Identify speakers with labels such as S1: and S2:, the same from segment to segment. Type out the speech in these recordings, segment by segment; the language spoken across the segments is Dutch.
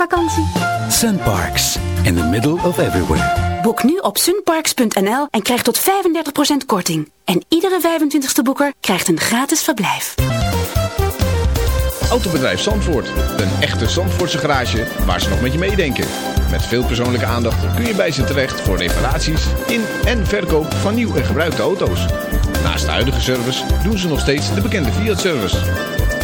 S1: Vakantie.
S2: Sunparks, in the middle of everywhere.
S1: Boek nu op sunparks.nl en krijg tot 35% korting. En iedere 25ste boeker krijgt een gratis verblijf.
S3: Autobedrijf Zandvoort. Een echte Zandvoortse garage waar ze nog met je meedenken. Met veel persoonlijke aandacht kun je bij ze terecht voor reparaties in en verkoop van nieuw en gebruikte auto's. Naast de huidige service doen ze nog steeds de bekende Fiat-service.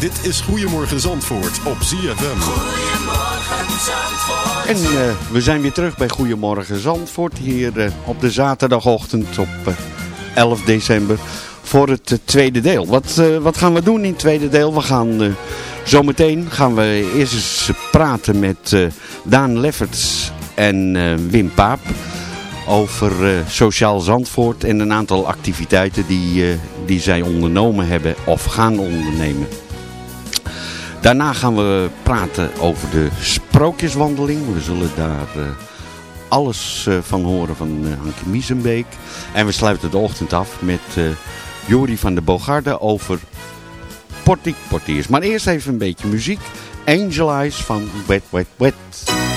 S4: Dit is Goedemorgen Zandvoort op ZFM.
S2: Goedemorgen Zandvoort.
S5: En uh, we zijn weer terug bij Goedemorgen Zandvoort. Hier uh, op de zaterdagochtend op uh, 11 december voor het tweede deel. Wat, wat gaan we doen in het tweede deel? We gaan zometeen gaan we eerst eens praten met Daan Lefferts en Wim Paap over Sociaal Zandvoort en een aantal activiteiten die, die zij ondernomen hebben of gaan ondernemen. Daarna gaan we praten over de sprookjeswandeling. We zullen daar uh, alles uh, van horen van uh, Hanke Miesenbeek. En we sluiten de ochtend af met Jori van de Bogarde over portiek portiers. Maar eerst even een beetje muziek. Angel Eyes van Wet Wet Wet.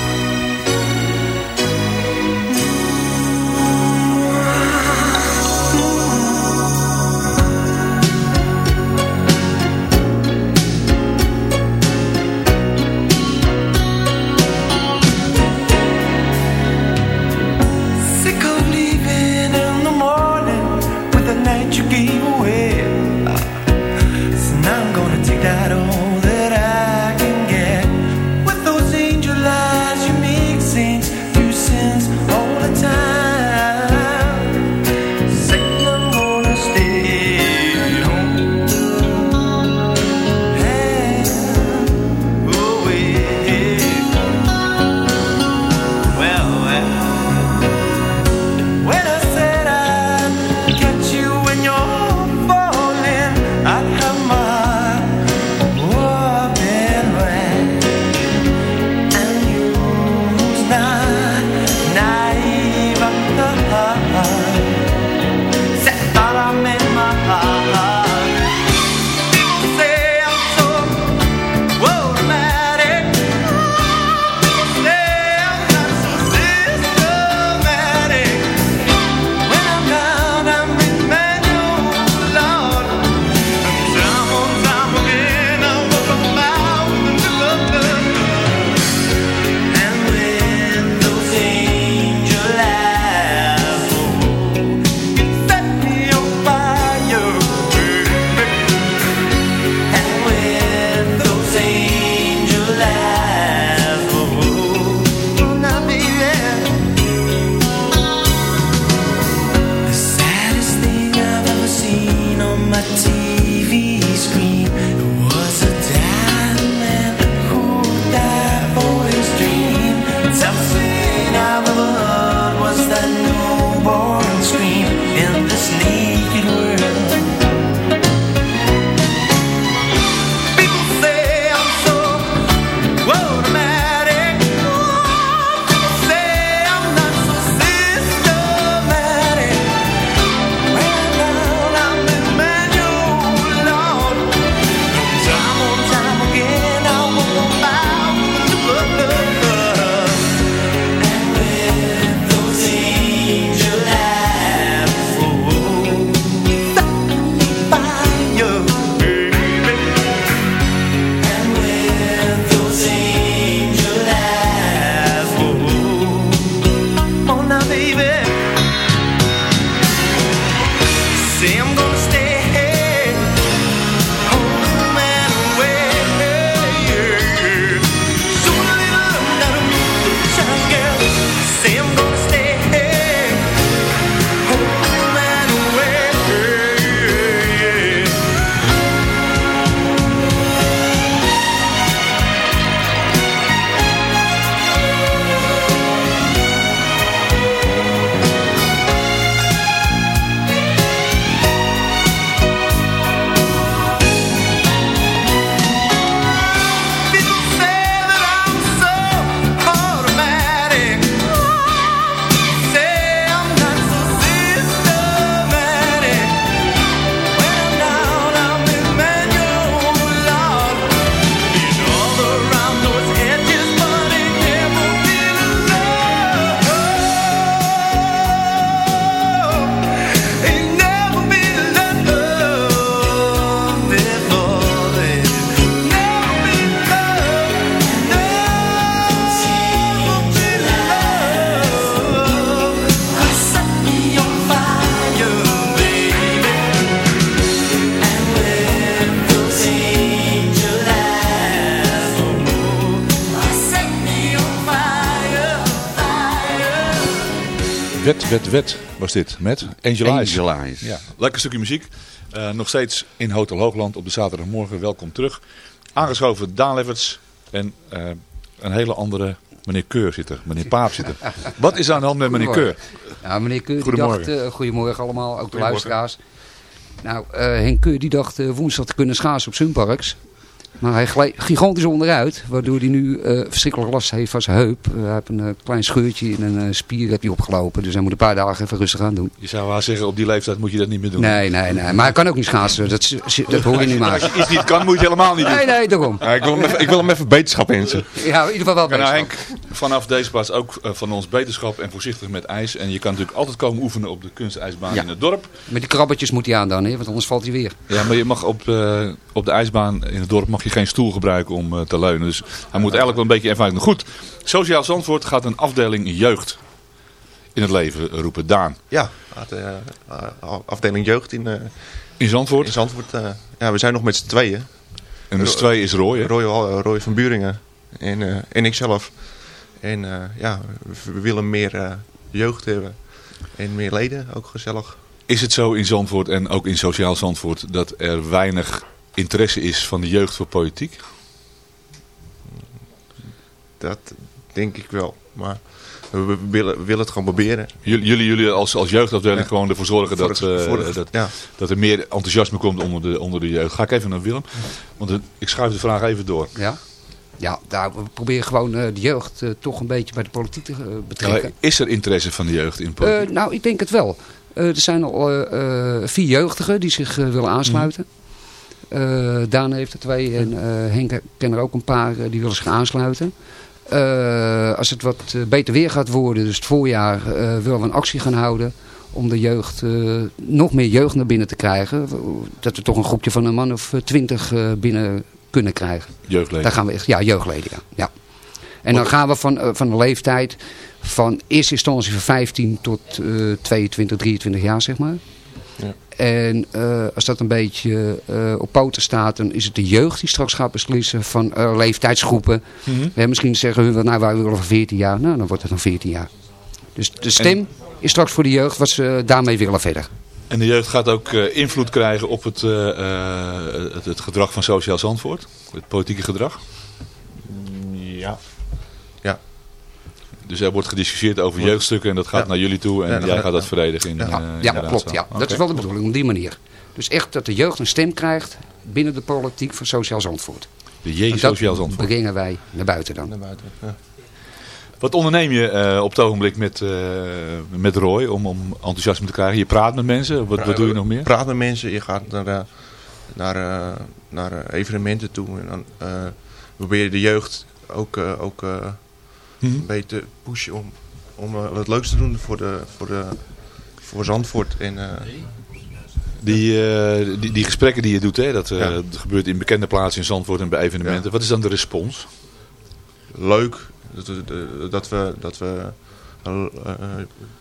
S6: Wet, wet, was dit. Met Angel Eyes.
S5: Angel Eyes.
S6: Ja, lekker stukje muziek. Eh, nog steeds in Hotel Hoogland op de zaterdagmorgen. Welkom terug. Aangeschoven Daan en eh, een hele andere meneer Keur zit er. Meneer Paap zit er. Wat is aan de hand met meneer Keur?
S7: Ja, meneer Keur die
S6: Goedemorgen.
S7: dacht, eh, goedemorgen allemaal, ook de luisteraars. Nou, eh, Henk Keur die dacht eh, woensdag te kunnen schaatsen op Sunparks. Maar hij gleed gigantisch onderuit, waardoor hij nu eh, verschrikkelijk last heeft van zijn heup. Eh, hij heeft een eh, klein scheurtje in een spier heeft hij opgelopen, dus hij moet een paar dagen even rustig aan doen.
S6: Je zou haar zeggen, op die leeftijd moet je dat niet meer doen.
S7: Nee, nee, nee, maar hij kan ook niet schaatsen, dat, dat hoor je niet maar.
S6: Als je iets niet kan, moet je helemaal niet doen.
S7: Nee, nee, daarom.
S8: Ja, ik, wil hem even, ik wil hem even beterschap inzetten.
S7: Ja, in ieder geval wel
S6: nou
S7: beter.
S6: Henk, vanaf deze plaats ook van ons beterschap en voorzichtig met ijs. En je kan natuurlijk altijd komen oefenen op de kunstijsbaan
S7: Ja.
S6: in het dorp.
S7: Met die krabbetjes moet hij aan dan, hè, want anders valt hij weer.
S6: Ja, maar je mag op, eh, op de ijsbaan in het dorp mag je geen stoel gebruiken om eh, te leunen. Dus hij moet eigenlijk wel een beetje ervaring. Goed, Sociaal Zandvoort gaat een afdeling jeugd in het leven roepen. Daan,
S8: Ja, de eh, afdeling jeugd in, eh,
S6: in Zandvoort.
S8: in Zandvoort. eh, ja, we zijn nog met z'n tweeën.
S6: En dus twee is Roy. hè?
S8: Roy, eh, Roy van Buringen en, eh, en ikzelf. En eh, ja, we willen meer eh, jeugd hebben. En meer leden, ook gezellig.
S6: Is het zo in Zandvoort en ook in Sociaal Zandvoort dat er weinig interesse is van de jeugd voor politiek?
S8: Dat denk ik wel. Maar we, willen, we willen het gewoon proberen.
S6: Jullie, jullie, jullie als, als jeugdafdeling
S8: Ja.
S6: gewoon ervoor zorgen dat, eh, dat,
S8: ja.
S6: dat er meer enthousiasme komt onder de, onder de jeugd. Ga ik even naar Willem, want het- ik schuif de vraag even door.
S7: Ja, ja nou, we proberen gewoon eh, de jeugd eh, toch een beetje bij de politiek te betrekken.
S6: Ja, is er interesse van de jeugd in politiek?
S7: Eh, nou, ik denk het wel. Eh, er zijn al vier jeugdigen die zich willen aansluiten. Daan heeft er twee en eh, Henk ken er ook een paar eh, die willen zich aansluiten. Eh, als het wat eh, beter weer gaat worden, dus het voorjaar, eh, willen we een actie gaan houden om de jeugd, eh, nog meer jeugd naar binnen te krijgen. Dat we toch een groepje van een man of eh, twintig eh, binnen kunnen krijgen.
S6: Jeugdleden.
S7: Daar gaan we echt, ja, jeugdleden, ja. ja. En dan gaan we van, eh, van de leeftijd van eerste instantie van 15 tot eh 22, 23 jaar, zeg maar.
S8: Ja.
S7: En eh, als dat een beetje eh, op poten staat, dan is het de jeugd die straks gaat beslissen van eh, leeftijdsgroepen.
S6: Mhm.
S7: Hè, misschien zeggen hun, wel, nou wij willen van 14 jaar, nou dan wordt het dan 14 jaar. Dus de stem is straks voor de jeugd wat ze daarmee willen verder.
S6: En de jeugd gaat ook eh, invloed krijgen op het, eh, eh, het, het gedrag van Sociaal Zandvoort? Het politieke gedrag?
S8: Ja.
S6: Dus er wordt gediscussieerd over jeugdstukken en dat gaat
S8: Ja.
S6: naar jullie toe en jij
S8: gaat-
S6: dat verdedigen in,
S8: Ja.
S6: eh,
S7: Ja, klopt. Ja. Dat is wel de bedoeling, op die manier. Dus echt dat de jeugd een stem krijgt binnen de politiek van Sociaal Zandvoort.
S6: De J Sociaal Zandvoort.
S7: brengen wij naar buiten dan.
S8: Naar buiten. Ja.
S6: Wat onderneem je eh, op het ogenblik met, eh, met Roy om, om enthousiasme te krijgen? Je praat met mensen, wat, wat doe je nog meer?
S8: Praat met mensen, je gaat naar, naar, eh, naar evenementen toe. En dan eh, probeer je de jeugd ook, eh, ook
S6: Mhm.
S8: een beetje te pushen om, om eh, het leukste te doen voor, de, voor, de, voor Zandvoort. En, eh,
S6: Die, eh, die, die gesprekken die je doet, hè, dat,
S8: Ja.
S6: dat gebeurt in bekende plaatsen in Zandvoort en bij evenementen.
S8: Ja.
S6: Wat is dan de respons?
S8: leuk dat we, dat we, dat we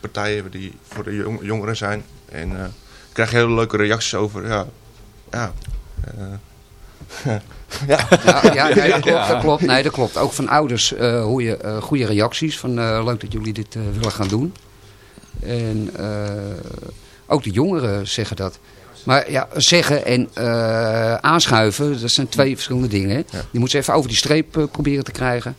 S8: partijen hebben die voor de jong- jongeren zijn. En eh krijg hele leuke reacties over. Ja, ja,
S7: Ja, ja, nee, dat klopt, dat klopt. Nee, dat klopt. Ook van ouders eh hoor je eh, goede reacties. Van eh, leuk dat jullie dit willen gaan doen. En ook de jongeren zeggen dat. Maar ja, zeggen en aanschuiven, dat zijn twee verschillende dingen. Hè? Je moet ze even over die streep proberen te krijgen.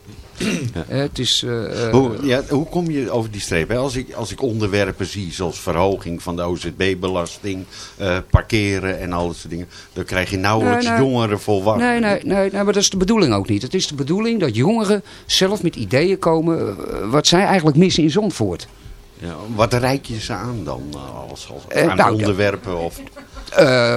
S7: Het is... eh, eh,
S5: Hoe, ja, hoe kom je over die streep? hè? Als ik, als ik onderwerpen zie, zoals verhoging van de OZB-belasting, eh, parkeren en al dat soort dingen, dan krijg je nauwelijks
S7: Nee, nee.
S5: jongeren voor wakker.
S7: Nee, nee, nee, nee, maar dat is de bedoeling ook niet. Het is de bedoeling dat jongeren zelf met ideeën komen wat zij eigenlijk missen in Zandvoort.
S5: Ja, wat reik je ze aan dan? Als, als, aan
S7: nou,
S5: onderwerpen? Of,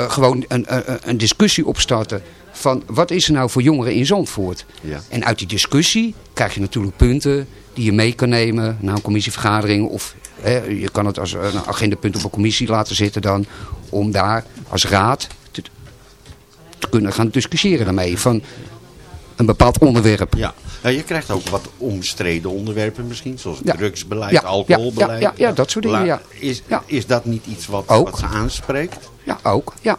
S7: gewoon een, een, een discussie opstarten van wat is er nou voor jongeren in Zandvoort.
S5: ja.
S7: En uit die discussie krijg je natuurlijk punten die je mee kan nemen naar een commissievergadering. Of hè, je kan het als een agendapunt op een commissie laten zitten dan. Om daar als raad te, te kunnen gaan discussiëren daarmee. Van een bepaald onderwerp.
S5: Ja. Ja, je krijgt ook wat omstreden onderwerpen misschien, zoals
S7: Ja.
S5: drugsbeleid,
S7: Ja,
S5: alcoholbeleid.
S7: ja, ja, ja, dat soort dingen.
S5: Is,
S7: Ja.
S5: is dat niet iets wat,
S7: Ook.
S5: wat ze aanspreekt?
S7: Ja, ook. Ja.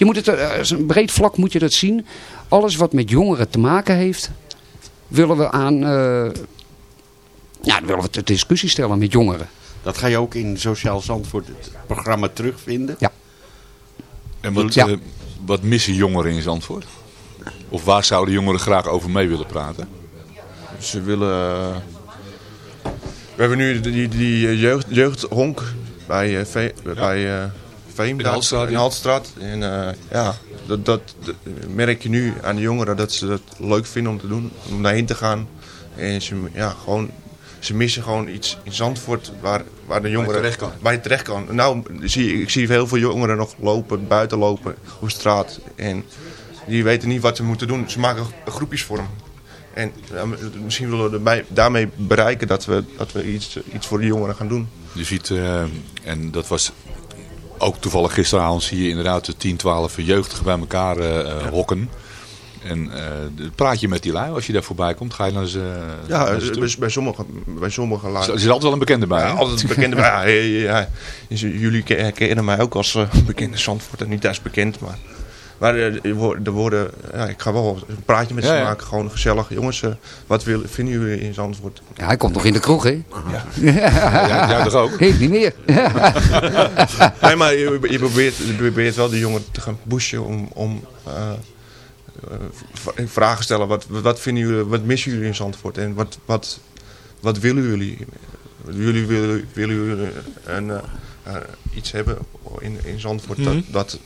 S7: Je moet het, eh, als een breed vlak moet je dat zien. Alles wat met jongeren te maken heeft, willen we aan, eh, Ja, dan willen we ter discussie stellen met jongeren.
S5: Dat ga je ook in Sociaal Zandvoort het programma terugvinden.
S7: Ja.
S6: En wat,
S7: Ja.
S6: eh, wat missen jongeren in Zandvoort? Of waar zouden jongeren graag over mee willen praten?
S8: Ze willen... eh, we hebben nu die, die eh, jeugd, jeugdhonk bij, eh bij eh
S6: Haltestraat,
S8: In de Haltestraat. En eh, ja, dat, dat, dat merk je nu aan de jongeren dat ze het leuk vinden om te doen. Om daarheen te gaan. En ze, ja, gewoon, ze missen gewoon iets in Zandvoort waar, waar de jongeren...
S6: terecht kan.
S8: Waar je terecht kan. Nou, zie, ik zie heel veel jongeren nog lopen, buiten lopen op straat. En die weten niet wat ze moeten doen. Ze maken groepjes vorm. En ja, misschien willen we erbij, daarmee bereiken dat we, dat we iets, iets voor de jongeren gaan doen.
S6: Je ziet, eh, en dat was ook toevallig gisteravond, zie je inderdaad de 10, 12 jeugdigen bij elkaar eh, eh, hokken. En eh, praat je met die lui als je daar voorbij komt? Ga je naar ze
S8: Ja,
S6: naar ze toe?
S8: bij, bij sommige, bij sommige
S6: Er
S8: lagen.
S6: zit altijd wel een bekende bij.
S8: Ja, altijd bekende. ja, ja, ja, ja. Jullie ke- kennen mij ook als eh, bekende Zandvoort. Niet als bekend, maar... Maar eh, er worden- er worden, ja, ik ga wel een praatje met ze
S6: Ja, ja.
S8: maken. Gewoon gezellig. Jongens, eh, wat willen, vinden jullie in Zandvoort?
S7: Ja, hij komt nog in de kroeg, hè?
S6: Ja, jij toch ook?
S7: Ik niet meer.
S8: nee, maar je, je, probeert, je probeert wel de jongeren te gaan pushen om, om eh, eh, v- vragen stellen. Wat, wat, vinden jullie, wat missen jullie in Zandvoort? En wat, wat, wat willen jullie? Jullie willen, willen jullie een, eh, eh, iets hebben in, in Zandvoort
S6: Mhm.
S8: dat, dat,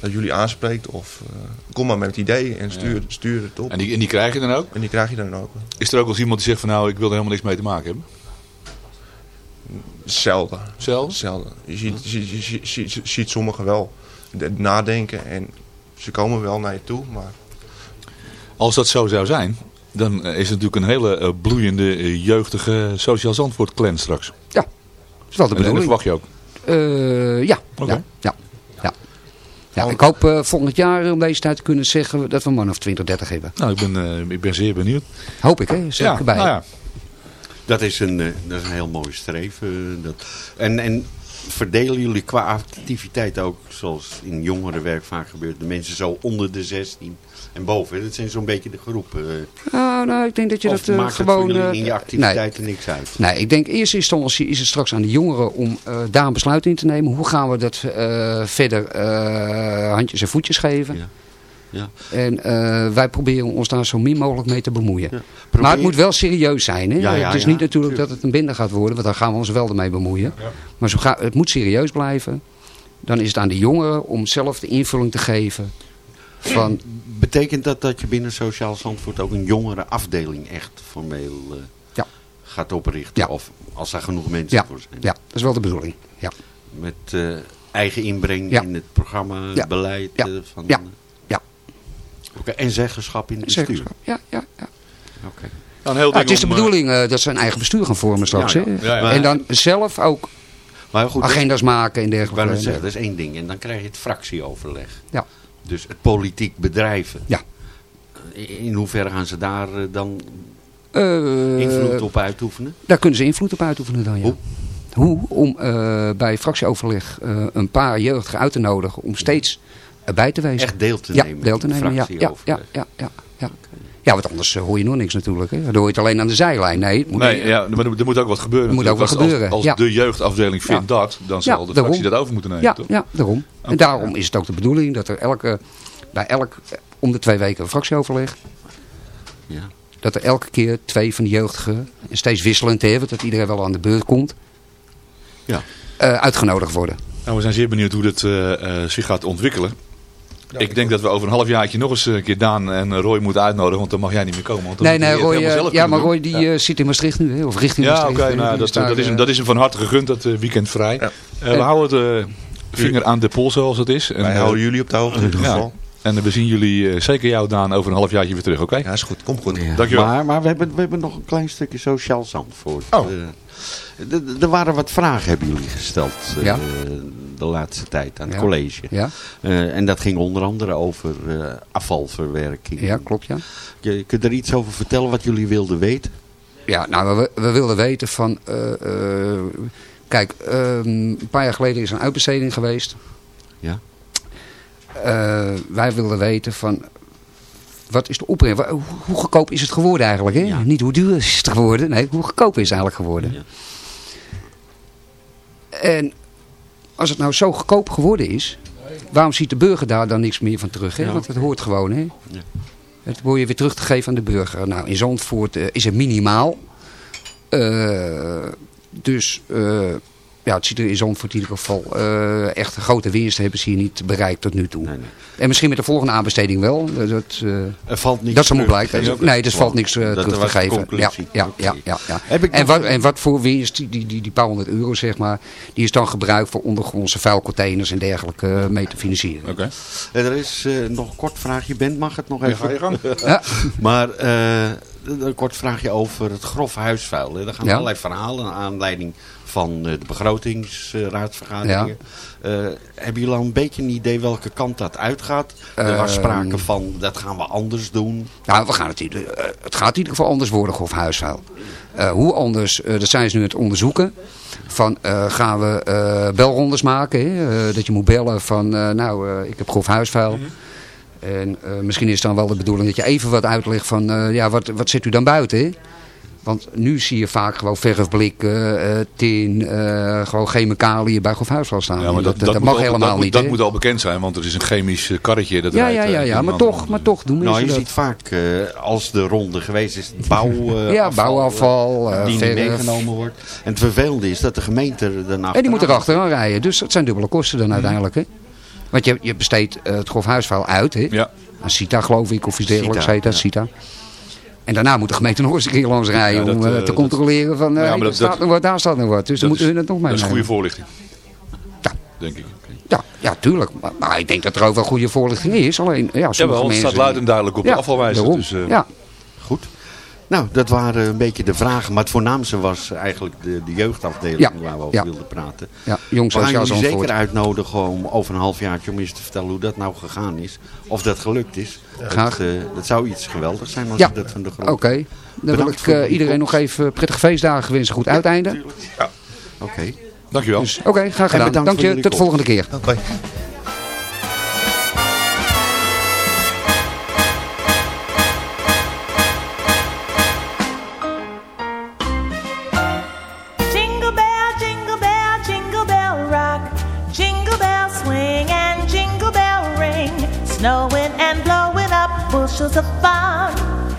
S8: dat jullie aanspreekt? Of eh, kom maar met het idee en stuur, stuur het op.
S6: En die, en die krijg je dan ook?
S8: En die krijg je dan ook.
S6: Is er ook wel eens iemand die zegt van nou, ik wil er helemaal niks mee te maken hebben?
S8: Zelden.
S6: Zelfs?
S8: Zelden. Je ziet, je, je, je, je- je ziet sommigen wel de- nadenken en ze komen wel naar je toe, maar
S6: Als dat zo zou zijn, dan is het natuurlijk een hele eh, bloeiende, eh, jeugdige Sociaal Zandvoort clan straks.
S7: Ja, dat is wel de
S6: en dat
S7: bedoeling.
S6: verwacht je ook.
S7: Eh, ja.
S6: Oké.
S7: ja, ja, ja. ik hoop eh, volgend jaar om deze tijd te kunnen zeggen dat we een man of 20, 30 hebben.
S6: Nou, ik ben, eh, ik ben zeer benieuwd.
S7: Hoop ik, hè? Zeg ik erbij.
S6: nou ja.
S5: Dat is een, eh, dat is een heel mooi streven. eh, Dat. En, en verdelen jullie qua activiteit ook, zoals in jongerenwerk vaak gebeurt, de mensen zo onder de 16 en boven? Dat zijn zo'n beetje de groepen. eh.
S7: Nou, nou, ik denk dat je
S5: Of
S7: dat eh,
S5: maakt het
S7: gewoon...
S5: voor jullie
S7: eh,
S5: in je
S7: nee,
S5: activiteiten niks uit?
S7: Nee, ik denk in eerste instantie is het straks aan de jongeren om daar een besluit in te nemen. Hoe gaan we dat verder handjes en voetjes geven?
S5: Ja. Ja.
S7: En eh, wij proberen ons daar zo min mogelijk mee te bemoeien.
S5: Ja.
S7: Maar het moet wel serieus zijn. Hè?
S5: Ja, ja,
S7: het is
S5: ja,
S7: niet natuurlijk
S5: tuurlijk.
S7: dat het een binder gaat worden, want daar gaan we ons wel mee bemoeien. Maar zo ga, het moet serieus blijven. Dan is het aan de jongeren om zelf de invulling te geven van...
S5: Betekent dat dat je binnen Sociaal Zandvoort ook een jongere afdeling echt formeel eh,
S7: Ja.
S5: gaat oprichten?
S7: Ja.
S5: Of als daar genoeg mensen
S7: Ja,
S5: voor zijn?
S7: ja, dat is wel de bedoeling. Ja.
S5: Met eh, eigen inbreng
S7: Ja.
S5: in het programma,
S7: Ja.
S5: beleid
S7: Ja.
S5: van... En zeggenschap in het bestuur?
S7: Ja, ja, ja.
S5: Oké.
S6: Nou, een heel
S7: Ja, het is de
S6: om, eh,
S7: bedoeling eh, dat ze een eigen bestuur gaan vormen straks.
S5: Ja,
S7: hè?
S5: ja.
S6: Ja, ja.
S7: En dan zelf ook
S5: Maar goed,
S7: agenda's maken en dergelijke.
S5: zeggen, dat is één ding. En dan krijg je het fractieoverleg.
S7: Ja.
S5: Dus het politiek bedrijven.
S7: Ja.
S5: In hoeverre gaan ze daar eh, dan
S7: Eh,
S5: invloed op uitoefenen?
S7: Daar kunnen ze invloed op uitoefenen dan, ja.
S5: Hoe?
S7: Hoe? Om eh, bij fractieoverleg eh, een paar jeugdigen uit te nodigen om steeds erbij te wezen.
S5: Echt deel te
S7: ja,
S5: nemen?
S7: deel te nemen, ja. Ja, ja, ja, ja, ja. Ja, want anders eh, hoor je nog niks natuurlijk. Hè. Dan hoor je het alleen aan de zijlijn. Nee, het moet
S6: Nee, ja, maar er, er moet ook wat gebeuren.
S7: Er moet ook wat
S6: Als-
S7: gebeuren,
S6: Als,
S7: ja.
S6: de jeugdafdeling vindt dat, dan zal
S7: Ja,
S6: de
S7: daarom.
S6: fractie dat over moeten nemen.
S7: ja,
S6: toch?
S7: ja, daarom. En daarom is het ook de bedoeling dat er elke, bij elk, eh, om de twee weken een fractieoverleg,
S5: Ja.
S7: dat er elke keer twee van de jeugdigen, en steeds wisselend want dat iedereen wel aan de beurt komt,
S5: Ja.
S7: eh, uitgenodigd worden.
S6: Nou, we zijn zeer benieuwd hoe dit eh, eh, zich gaat ontwikkelen. Ik denk dat we over een halfjaartje nog eens een keer Daan en Roy moeten uitnodigen, want dan mag jij niet meer komen. Want dan
S7: Nee, nee, Roy, eh,
S6: zelf
S7: ja, maar Roy die eh, zit in Maastricht nu, hè? of richting
S6: Ja,
S7: Maastricht.
S6: oké,
S7: hè.
S6: nou, dat, dat, is hem,
S7: eh,
S6: dat is hem van harte gegund, dat eh, weekend vrij.
S8: Ja.
S6: Eh, we houden het eh, vinger aan de pols zoals het is. En,
S8: wij
S6: eh,
S8: houden jullie op de hoogte in ieder
S6: ja.
S8: geval.
S6: en we zien jullie, eh, zeker jou Daan, over een halfjaartje weer terug, oké?
S8: Ja, is goed. Komt goed.
S5: Ja.
S6: Dankjewel.
S5: Maar, maar we, hebben, we hebben nog een klein stukje sociaal Zandvoort.
S6: Oh.
S5: Eh, d- d- er waren wat vragen, hebben jullie gesteld eh,
S7: Ja.
S5: De laatste tijd aan het
S7: Ja.
S5: college.
S7: Ja,
S5: Eh, en dat ging onder andere over eh, afvalverwerking.
S7: ja, klopt ja.
S5: Je, kun je er iets over vertellen wat jullie wilden weten?
S7: Ja, nou, we, we wilden weten van... eh, kijk, ehm, een paar jaar geleden is er een uitbesteding geweest.
S5: Ja.
S7: Wij wilden weten van... wat is de opbrengst? Hoe, goedkoop is het geworden eigenlijk? Hè? Niet hoe duur is het geworden, nee, hoe goedkoop is het eigenlijk geworden? En als het nou zo goedkoop geworden is, waarom ziet de burger daar dan niks meer van terug? Hè? Want het hoort gewoon, hè?
S5: Ja.
S7: Het hoor je weer terug te geven aan de burger. Nou, in Zandvoort eh, is het minimaal. Eh, dus eh, ja, het ziet er in Zandvoort in ieder geval eh, echt een grote winst hebben ze hier niet bereikt tot nu toe.
S5: Nee, nee.
S7: En misschien met de volgende aanbesteding wel. Dat, dat, eh,
S5: Er valt niks
S7: dat zal moet
S5: terug te
S7: blijken. Nee, er valt niks
S5: Dat
S7: terug te
S5: was de
S7: geven. Ja,
S5: conclusie.
S7: ja, ja, ja, ja.
S5: Heb ik
S7: En, wat, en wat voor winst, die, die, die, die paar honderd euro zeg maar, die is dan gebruikt voor ondergrondse vuilcontainers en dergelijke mee te financieren.
S6: Oké.
S5: Er is eh, nog een kort vraagje. Bent, mag het nog
S6: Ja,
S5: even?
S6: ga je gang.
S7: Ja,
S5: Maar eh, een kort vraagje over het grof huisvuil. Er gaan
S7: Ja.
S5: allerlei verhalen naar aanleiding van eh, de begrotingsraadsvergaderingen. Eh, hebben jullie al een beetje een idee welke kant dat uitgaat? Er was
S7: Ehm.
S5: sprake van, dat gaan we anders doen.
S7: Nou, we gaan het, ieder- eh, het gaat in ieder geval anders worden, grof huisvuil. Eh, hoe anders, eh, dat zijn ze nu aan het onderzoeken. Van, eh, gaan we eh, belrondes maken? Hè? Eh, dat je moet bellen van, eh, nou, eh, ik heb grof huisvuil. En eh, misschien is het dan wel de bedoeling dat je even wat uitlegt van, eh, ja, wat, wat zit u dan buiten? hè? Want nu zie je vaak gewoon verfblikken, eh tin, eh, gewoon chemicaliën bij grof huisvuil staan.
S6: Ja, maar dat,
S7: dat, mag
S6: al-
S7: helemaal niet.
S6: Dat moet al bekend zijn, want er is een chemisch eh, karretje. Dat
S7: ja,
S6: rijdt,
S7: ja, ja, ja, maar toch, maar toch doen mensen
S5: Nou, je
S7: dat.
S5: ziet vaak eh, als de ronde geweest is, bouw, eh,
S7: Ja,
S5: afval,
S7: bouwafval,
S5: die niet
S7: verf.
S5: meegenomen wordt. En het vervelende is dat de gemeente daarna.
S7: En die moet erachteraan rijden. Dus dat zijn dubbele kosten dan uiteindelijk. Hè? Want je, je besteedt het grof huisvuil uit. Hè?
S6: Ja.
S7: Aan CITA geloof ik. Of iets dergelijks
S5: CITA,
S7: heet dat.
S5: ja.
S7: CITA. En daarna moet de gemeente nog eens een keer langs rijden.
S6: Ja,
S7: om eh,
S6: eh,
S7: te
S6: dat-
S7: controleren van eh
S6: Ja, maar
S7: hier
S6: dat-
S7: staat nog wat, daar staat nog wat. Dus dan moeten
S6: is-
S7: hun het nog mee
S6: Dat is goede voorlichting.
S7: Ja.
S6: Denk ik.
S7: Ja, ja, tuurlijk. Maar, maar ik denk dat er ook wel goede voorlichting is. Alleen, ja,
S6: Ja,
S7: sommige
S6: wel, het
S7: mensen...
S6: staat luid en duidelijk op de afvalwijzer.
S7: daarom.
S6: Dus, eh,
S7: ja.
S5: Nou, dat waren een beetje de vragen. Maar het voornaamste was eigenlijk de, de jeugdafdeling
S7: Ja,
S5: waar we over
S7: ja.
S5: wilden praten.
S7: ja, jongs
S5: We gaan jullie zeker uitnodigen om over een halfjaartje om eens te vertellen hoe dat nou gegaan is. Of dat gelukt is.
S7: Graag.
S5: Dat, eh, dat zou iets geweldigs zijn als
S7: Ja.
S5: je dat van de grond...
S7: Oké. Dan wil ik eh,
S5: de
S7: iedereen nog even prettige feestdagen wensen. Goed uiteinde.
S5: Oké.
S6: Dankjewel.
S7: Dus, Oké, graag gedaan.
S5: bedankt
S7: Dank je. Tot de volgende keer.
S8: Oké.
S9: Bushels of.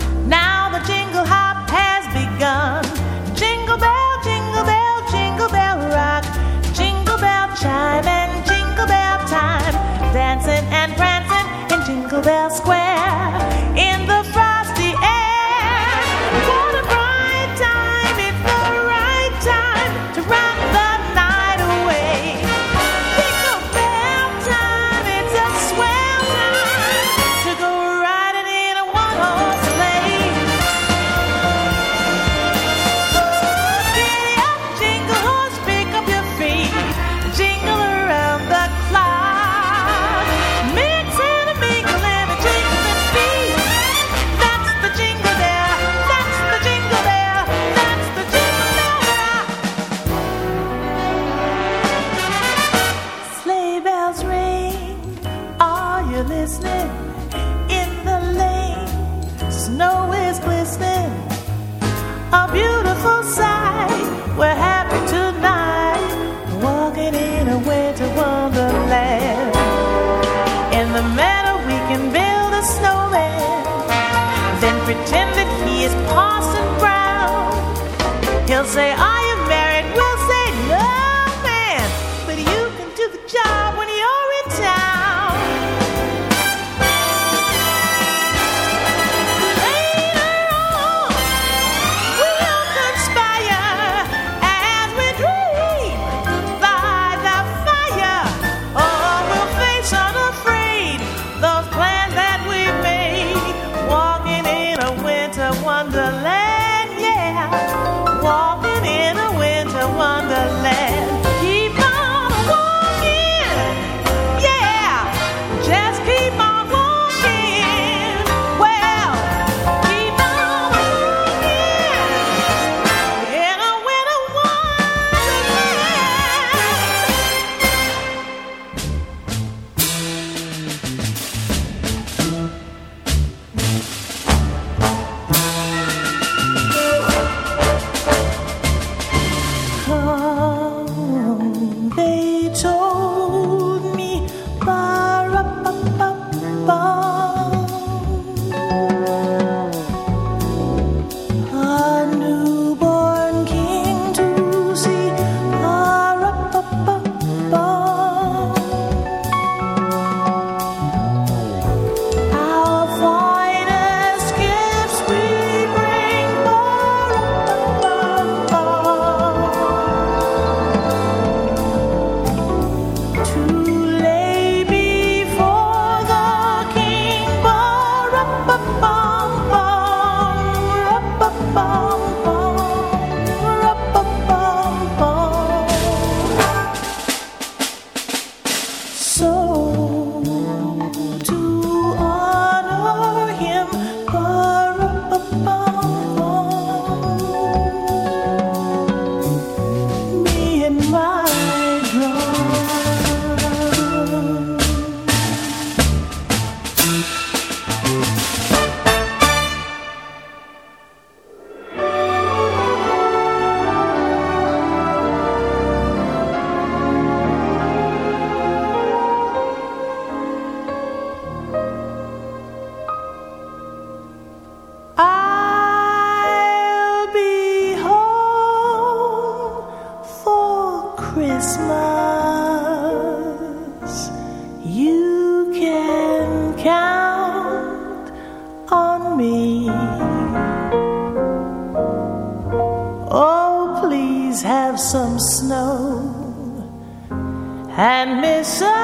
S9: Yes,
S6: sir.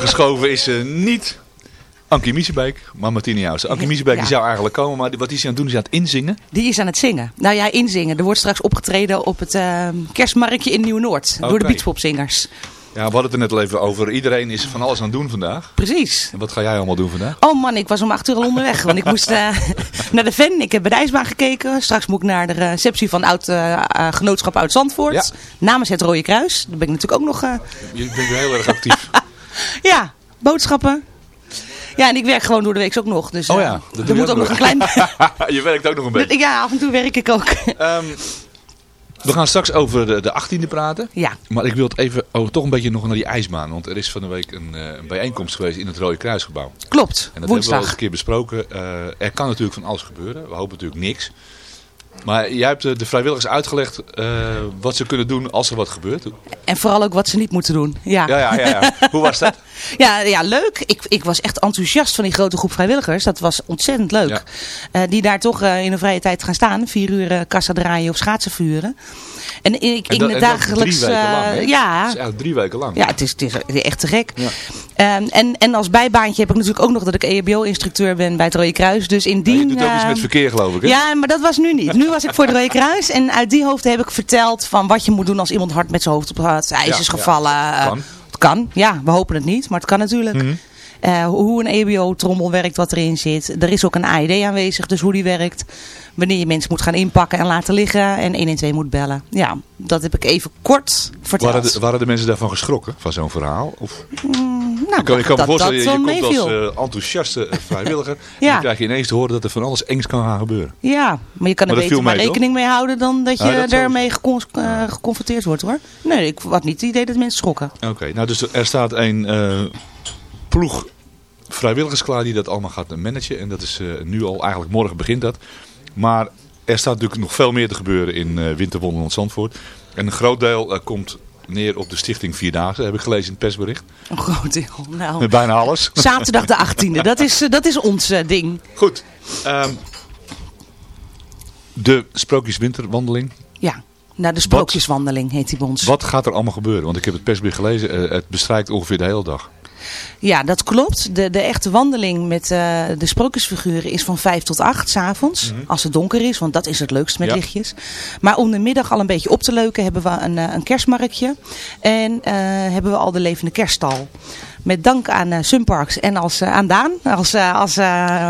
S6: Aangeschoven is eh, niet Ankie Miesebeek, maar Martine Jouwse. Ankie Miesebeek die zou eigenlijk komen, maar wat is hij aan het doen? Is hij aan het inzingen?
S10: Die is aan het zingen. Nou ja, inzingen. Er wordt straks opgetreden op het eh, kerstmarktje in Nieuw-Noord. Door de
S6: Oké.
S10: beachpopzingers.
S6: Ja, we hadden het er net al even over. Iedereen is van alles aan het doen vandaag.
S10: Precies.
S6: En wat ga jij allemaal doen vandaag?
S10: Oh man, ik was om acht uur al onderweg. Want ik moest eh, naar de Ven. Ik heb bij de ijsbaan gekeken. Straks moet ik naar de receptie van oud, eh, Genootschap Oud Zandvoort.
S6: Ja.
S10: Namens het Rode Kruis. Daar ben ik natuurlijk ook nog...
S6: Je bent heel erg actief.
S10: ja, boodschappen. Ja, en ik werk gewoon door de week ook nog. Dus
S6: Oh
S10: eh,
S6: ja, dat
S10: er moet
S6: ook
S10: nog een klein...
S6: je werkt ook nog een beetje.
S10: ja, af en toe werk ik ook.
S6: Ehm, we gaan straks over de, de 18e praten.
S10: ja.
S6: Maar ik wil het even over, toch een beetje nog naar die ijsbaan. Want er is van de week een, eh, een bijeenkomst geweest in het Rode Kruisgebouw.
S10: Klopt,
S6: En dat hebben we al
S10: woensdag.
S6: eens een keer besproken. Eh, er kan natuurlijk van alles gebeuren. We hopen natuurlijk niks. Maar jij hebt de, vrijwilligers uitgelegd eh, wat ze kunnen doen als er wat gebeurt.
S10: En vooral ook wat ze niet moeten doen. Ja,
S6: Ja, ja, ja. ja. Hoe was dat?
S10: Ja, ja leuk. Ik, ik was echt enthousiast van die grote groep vrijwilligers. Dat was ontzettend leuk.
S6: Ja.
S10: Eh, die daar toch eh, in een vrije tijd gaan staan. Vier uur kassa draaien of schaatsen vuren. En ik,
S6: En
S10: in
S6: dat-
S10: het dagelijks...
S6: Drie weken lang,
S10: ja,
S6: Dat is eigenlijk drie weken lang.
S10: ja, het is, het is echt te gek. Ehm, en, en als bijbaantje heb ik natuurlijk ook nog dat ik EHBO-instructeur ben bij het Rode Kruis. Dus indien...
S6: je doet ook iets
S10: eh,
S6: met verkeer geloof ik hè?
S10: ja, maar dat was nu niet. Nu was ik voor het Rode Kruis. En uit die hoofd heb ik verteld van wat je moet doen als iemand hard met zijn hoofd op het ijs is gevallen. Eh,
S6: Kan.
S10: Het kan, ja. We hopen het niet, maar het kan natuurlijk.
S6: Mhm.
S10: Eh, hoe een EBO-trommel werkt, wat erin zit. Er is ook een AED aanwezig, dus hoe die werkt. Wanneer je mensen moet gaan inpakken en laten liggen. En 112 moet bellen. Ja, dat heb ik even kort verteld.
S6: Waren, de, waren de mensen daarvan geschrokken, van zo'n verhaal? Of,
S10: nou,
S6: ik kan, ik kan me
S10: dat,
S6: voorstellen,
S10: dat
S6: je, komt als eh, enthousiaste eh, vrijwilliger. En dan krijg je ineens te horen dat er van alles engs kan gaan gebeuren.
S10: Ja, maar je kan er
S6: Maar dat
S10: beter maar
S6: mee, toch?
S10: rekening mee houden dan dat je
S6: Ja, dat
S10: gecon- eh, geconfronteerd wordt hoor. Nee, ik had niet het idee dat mensen schrokken.
S6: Oké, nou dus er staat een ploeg vrijwilligers klaar die dat allemaal gaat managen. En dat is eh, nu al, eigenlijk morgen begint dat. Maar er staat natuurlijk nog veel meer te gebeuren in eh Winterwonderland Zandvoort. En een groot deel eh, komt neer op de stichting Vierdaagse, heb ik gelezen in het persbericht.
S10: Een groot deel. Nou,
S6: Met bijna alles.
S10: zaterdag de 18e, dat is, dat is ons ding.
S6: Goed. ehm, de Sprookjeswinterwandeling.
S10: Ja, nou de sprookjeswandeling heet die bij ons.
S6: Wat gaat er allemaal gebeuren? Want ik heb het persbericht gelezen. het bestrijkt ongeveer de hele dag.
S10: Ja, dat klopt. De, de echte wandeling met eh, de sprookjesfiguren is van 5 tot 8 s'avonds. Als het donker is, want dat is het leukst met
S6: Ja.
S10: lichtjes. Maar om de middag al een beetje op te leuken hebben we een, eh, een kerstmarktje. En eh, hebben we al de levende kerststal. Met dank aan eh, Sunparks en als, eh, aan Daan als, eh, als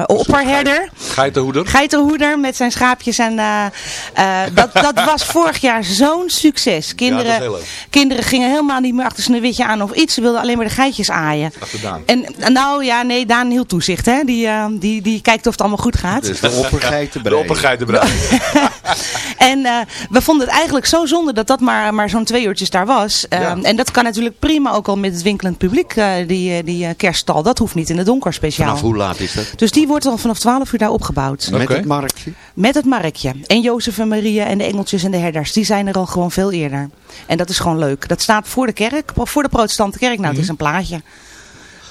S10: opperherder.
S6: Geitenhoeder.
S10: Geitenhoeder met zijn schaapjes. En, dat, dat was vorig jaar zo'n succes. Kinderen,
S6: Ja, heel
S10: kinderen gingen helemaal niet meer achter zijn witje aan of iets. Ze wilden alleen maar de geitjes aaien.
S6: Achter Daan.
S10: En nou ja, nee, Daan hield toezicht. Hè? Die, die, die kijkt of het allemaal goed gaat.
S5: Dus de oppergeitenbrei.
S6: De oppergeitenbrei.
S10: En eh, we vonden het eigenlijk zo zonde dat dat maar, maar zo'n twee uurtjes daar was. Eh,
S6: Ja.
S10: En dat kan natuurlijk prima ook al met het winkelend publiek, eh, die, eh, die kerststal. Dat hoeft niet in het donker speciaal.
S5: Vanaf hoe laat is dat?
S10: Dus die wordt dan vanaf 12 uur daar opgebouwd.
S5: Met het marktje?
S10: Met het marktje. En Jozef en Maria en de engeltjes en de herders. Die zijn er al gewoon veel eerder. En dat is gewoon leuk. Dat staat voor de kerk. Voor de protestante kerk. Nou, het is een plaatje.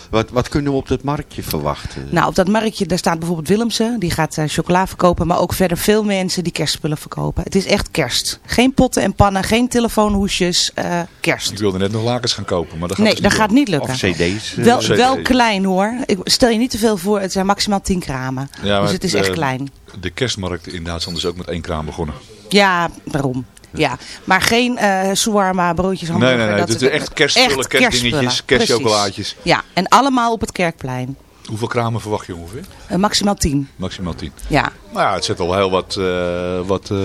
S5: Wat, wat kunnen we op dat marktje verwachten?
S10: Nou, op dat marktje, daar staat bijvoorbeeld Willemsen. Die gaat eh, chocola verkopen. Maar ook verder veel mensen die kerstspullen verkopen. Het is echt kerst. Geen potten en pannen. Geen telefoonhoesjes. eh, kerst.
S6: Ik wilde net nog lakens gaan kopen, maar dat gaat
S10: Nee,
S6: dus
S10: dat
S6: niet
S10: gaat niet lukken.
S5: Of cd's? eh,
S10: Wel,
S6: CD.
S10: wel klein hoor. Ik stel je niet te veel voor. Het zijn maximaal 10 kramen.
S6: Ja,
S10: dus het is echt
S6: eh,
S10: klein.
S6: De kerstmarkt in Duitsland is ook met één kraan begonnen.
S10: Ja, waarom? Ja, maar geen shawarma, broodjes, hamburger.
S6: Nee, nee, nee.
S10: dat-
S6: Het is echt kerstspullen, kerstdingetjes, kerstchocolaatjes.
S10: Ja, en allemaal op het Kerkplein.
S6: Hoeveel kramen verwacht je ongeveer?
S10: Eh, maximaal 10.
S6: Maximaal 10.
S10: Ja.
S6: Nou ja, het zet al heel wat, eh, wat, eh,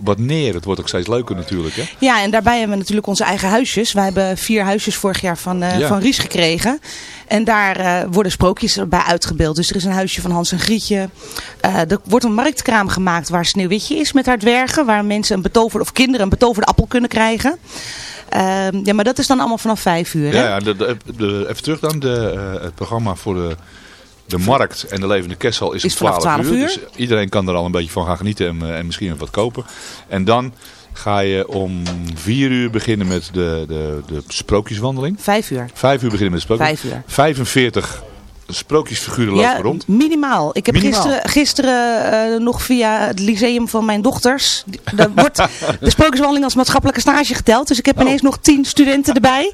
S6: wat neer. Het wordt ook steeds leuker natuurlijk. Hè?
S10: ja, en daarbij hebben we natuurlijk onze eigen huisjes. We hebben vier huisjes vorig jaar van,
S6: Ja.
S10: van Ries gekregen. En daar worden sprookjes bij uitgebeeld. Dus er is een huisje van Hans en Grietje. Er wordt een marktkraam gemaakt waar Sneeuwwitje is met haar dwergen. Waar mensen een betoverde, of kinderen een betoverde appel kunnen krijgen. Ehm, ja, maar dat is dan allemaal vanaf vijf uur. Hè?
S6: Ja, ja de, de, de- even terug dan. De, het programma voor de, de markt en de levende kersthal is,
S10: Is
S6: om
S10: vanaf
S6: 12 uur.
S10: 12 uur.
S6: Dus iedereen kan er al een beetje van gaan genieten en, eh, en misschien wat kopen. En dan ga je om 4 uur beginnen met de, de, de sprookjeswandeling.
S10: Vijf uur.
S6: 5 uur beginnen met de sprookjes.
S10: Vijf uur.
S6: 45 sprookjesfiguren lopen
S10: Ja,
S6: rond.
S10: minimaal. Ik heb
S6: Minimaal.
S10: gisteren, gisteren eh, nog via het lyceum van mijn dochters, daar wordt de sprookjeswandeling als maatschappelijke stage geteld. Dus ik heb
S6: Oh.
S10: ineens nog tien studenten erbij.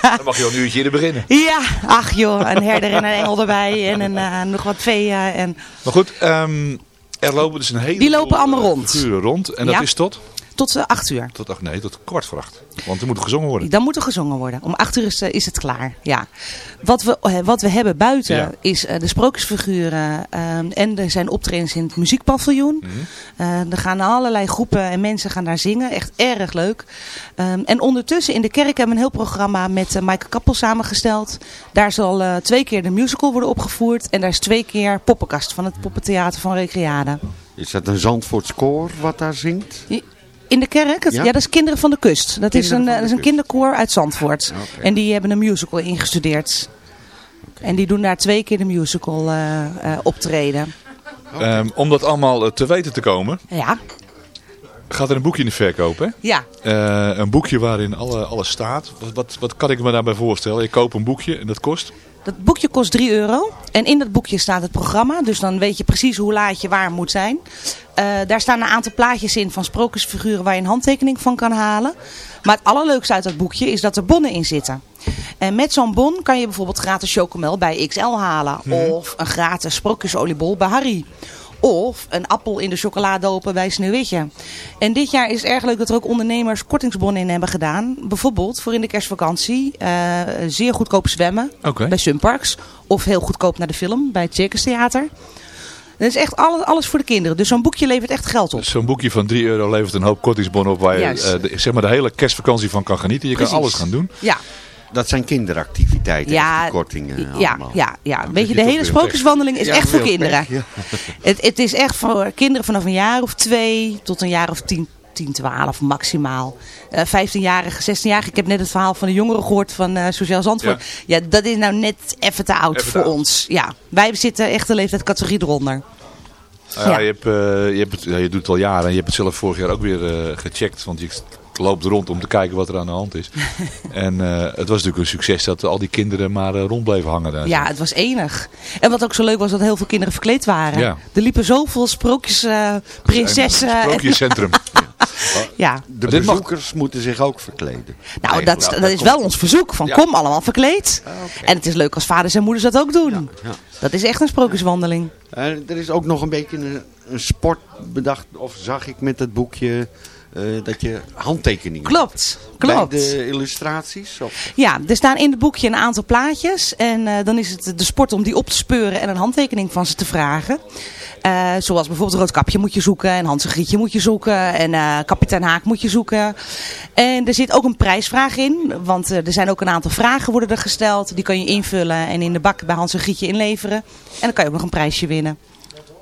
S6: Dan mag je al een uurtje eerder beginnen.
S10: Ja, ach joh, een herder en een engel erbij en een, eh, nog wat vee. eh, en
S6: Maar goed, ehm, er lopen dus een hele
S10: Die lopen allemaal rond.
S6: figuren rond. En dat
S10: Ja.
S6: is tot?
S10: Tot eh, acht uur.
S6: Tot, ach, nee, tot kwart voor acht. Want er moet gezongen worden.
S10: Dan moet er gezongen worden. Om acht uur is, eh, is het klaar. Ja. Wat, we, eh, wat we hebben buiten
S6: Ja.
S10: is eh, de sprookjesfiguren. ehm, en er zijn optredens in het muziekpaviljoen.
S6: Mhm.
S10: Eh, er gaan allerlei groepen en mensen gaan daar zingen. Echt erg leuk. Ehm, en ondertussen in de kerk hebben we een heel programma met uh, Maaike Kappel samengesteld. Daar zal eh, twee keer de musical worden opgevoerd. En daar is twee keer poppenkast van het poppentheater van Recreade.
S5: Is dat een Zandvoorts koor wat daar zingt?
S10: In de kerk? Het-
S5: Ja?
S10: ja? dat is Kinderen van de Kust. Dat is een, eh, dat is een kinderkoor uit Zandvoort. En die hebben een musical ingestudeerd. En die doen daar twee keer de musical eh, eh, optreden.
S6: Ehm, om dat allemaal te weten te komen,
S10: Ja,
S6: gaat er een boekje in de verkoop. Hè?
S10: ja.
S6: Eh, een boekje waarin alle, alles staat. Wat, wat, wat kan ik me daarbij voorstellen? Je koopt een boekje en dat kost?
S10: Dat boekje kost 3 euro. En in dat boekje staat het programma. Dus dan weet je precies hoe laat je waar moet zijn. Eh, daar staan een aantal plaatjes in van sprookjesfiguren waar je een handtekening van kan halen. Maar het allerleukste uit dat boekje is dat er bonnen in zitten. En met zo'n bon kan je bijvoorbeeld gratis chocomel bij XL halen. Of een gratis sprookjesoliebol bij Harry. Of een appel in de chocoladopen bij Sneeuwwitje. En dit jaar is het erg leuk dat er ook ondernemers kortingsbonnen in hebben gedaan. Bijvoorbeeld voor in de kerstvakantie eh, zeer goedkoop zwemmen bij Sunparks. Of heel goedkoop naar de film bij het Circus Theater. Dat is echt alles, alles voor de kinderen. Dus zo'n boekje levert echt geld op.
S6: Zo'n boekje van 3 euro levert een hoop kortingsbon op waar je eh, de, zeg maar de hele kerstvakantie van kan genieten. Je
S10: Precies.
S6: kan alles gaan doen.
S10: Ja,
S5: Dat zijn kinderactiviteiten,
S10: Ja,
S5: die kortingen
S10: ja,
S5: allemaal.
S10: ja, ja. Weet
S6: zit
S10: je, de hele sprookjeswandeling is
S5: Ja,
S10: echt voor kinderen.
S5: pech, ja.
S10: Het, het is echt voor kinderen vanaf een jaar of twee tot een jaar of tien, 10 12 maximaal. Eh 15-jarige, 16-jarige. Ik heb net het verhaal van de jongeren gehoord van eh Sociaal Zandvoort. Ja. dat is nou net even te oud
S6: Even te
S10: voor
S6: oud.
S10: ons. Ja, wij zitten echt de leeftijdscategorie eronder.
S6: Nou ja,
S10: Ja.
S6: Je, hebt, eh, je, hebt het, ja, je doet het al jaren en je hebt het zelf vorig jaar ook weer gecheckt. Want je loopt rond om te kijken wat er aan de hand is. en eh, het was natuurlijk een succes dat al die kinderen maar eh, rond bleven hangen daar.
S10: Ja, het was enig. En wat ook zo leuk was, dat heel veel kinderen verkleed waren.
S6: Ja.
S10: Er liepen zoveel sprookjes, eh, prinsessen.
S6: Een Sprookjescentrum.
S10: ja,
S5: De bezoekers moeten zich ook verkleden.
S10: nou dat,
S5: Eigenlijk.
S10: dat is wel ons verzoek. Van
S6: Ja.
S10: kom allemaal verkleed.
S5: Ah.
S10: En het is leuk als vaders en moeders dat ook doen.
S5: Ja.
S10: Dat is echt een sprookjeswandeling.
S5: Er is ook nog een beetje een, een sport bedacht, of zag ik met het boekje, eh, dat je handtekeningen
S10: Klopt,
S5: Bij
S10: klopt.
S5: de illustraties? Of?
S10: Ja, er staan in het boekje een aantal plaatjes. En eh, dan is het de sport om die op te speuren en een handtekening van ze te vragen. Eh, zoals bijvoorbeeld Roodkapje moet je zoeken. En Hans en Grietje moet je zoeken. En Kapitein Haak moet je zoeken. En er zit ook een prijsvraag in. Want er zijn ook een aantal vragen worden er gesteld. Die kan je invullen en in de bak bij Hans en Grietje inleveren. En dan kan je ook nog een prijsje winnen.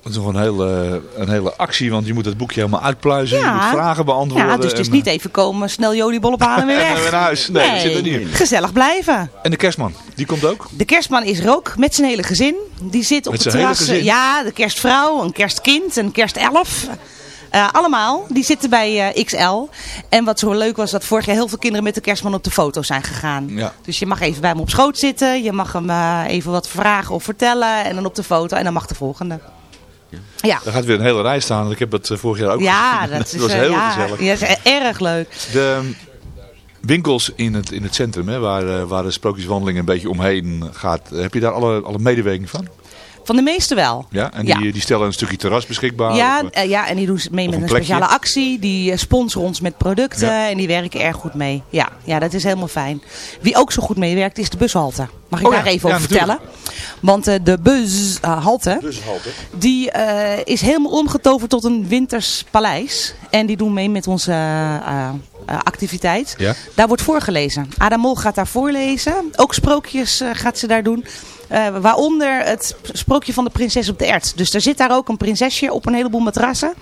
S6: Dat is nog een hele, een hele actie, want je moet het boekje helemaal uitpluizen. Je moet vragen beantwoorden.
S10: Ja, dus het is
S6: en,
S10: niet even komen, snel joliebol ophalen en weer
S6: En
S10: weg.
S6: weer naar huis. Nee, dat zit er niet in.
S10: gezellig blijven.
S6: En de kerstman, die komt ook?
S10: De kerstman is er ook, met zijn hele gezin. Die zit op
S6: Met
S10: het terras. Ja, de kerstvrouw, een kerstkind, een kerstelf. Eh, allemaal, die zitten bij eh, XL. En wat zo leuk was, dat vorig jaar heel veel kinderen met de kerstman op de foto zijn gegaan.
S6: Ja.
S10: Dus je mag even bij hem op schoot zitten. Je mag hem eh, even wat vragen of vertellen. En dan op de foto. En dan mag de volgende. Ja,
S6: Daar gaat weer een hele rij staan. Ik heb het eh, vorig jaar ook
S10: ja
S6: gezien.
S10: dat is,
S6: was
S10: eh,
S6: heel
S10: ja,
S6: gezellig.
S10: ja, dat is erg leuk.
S6: De um, winkels in het, in het centrum, hè, waar, eh, waar de sprookjeswandeling een beetje omheen gaat. Heb je daar alle, alle medewerking van?
S10: Van de meeste wel.
S6: Ja, en
S10: Ja.
S6: die, die stellen een stukje terras beschikbaar.
S10: Ja,
S6: of, eh,
S10: eh, ja, en die doen mee met
S6: een
S10: speciale actie. Die eh, sponsoren ons met producten
S6: Ja.
S10: en die werken erg goed mee. Ja, ja, dat is helemaal fijn. Wie ook zo goed meewerkt is de bushalte. Mag ik
S6: Oh ja,
S10: daar even over vertellen? Want eh, de bushalte, die eh, is helemaal omgetoverd tot een winters paleis. En die doen mee met onze eh, eh, eh, activiteit.
S6: Ja.
S10: Daar wordt voorgelezen. Adam Mol gaat daar voorlezen. Ook sprookjes eh, gaat ze daar doen. Eh, waaronder het sprookje van de prinses op de ert. Dus er zit daar ook een prinsesje op een heleboel matrassen.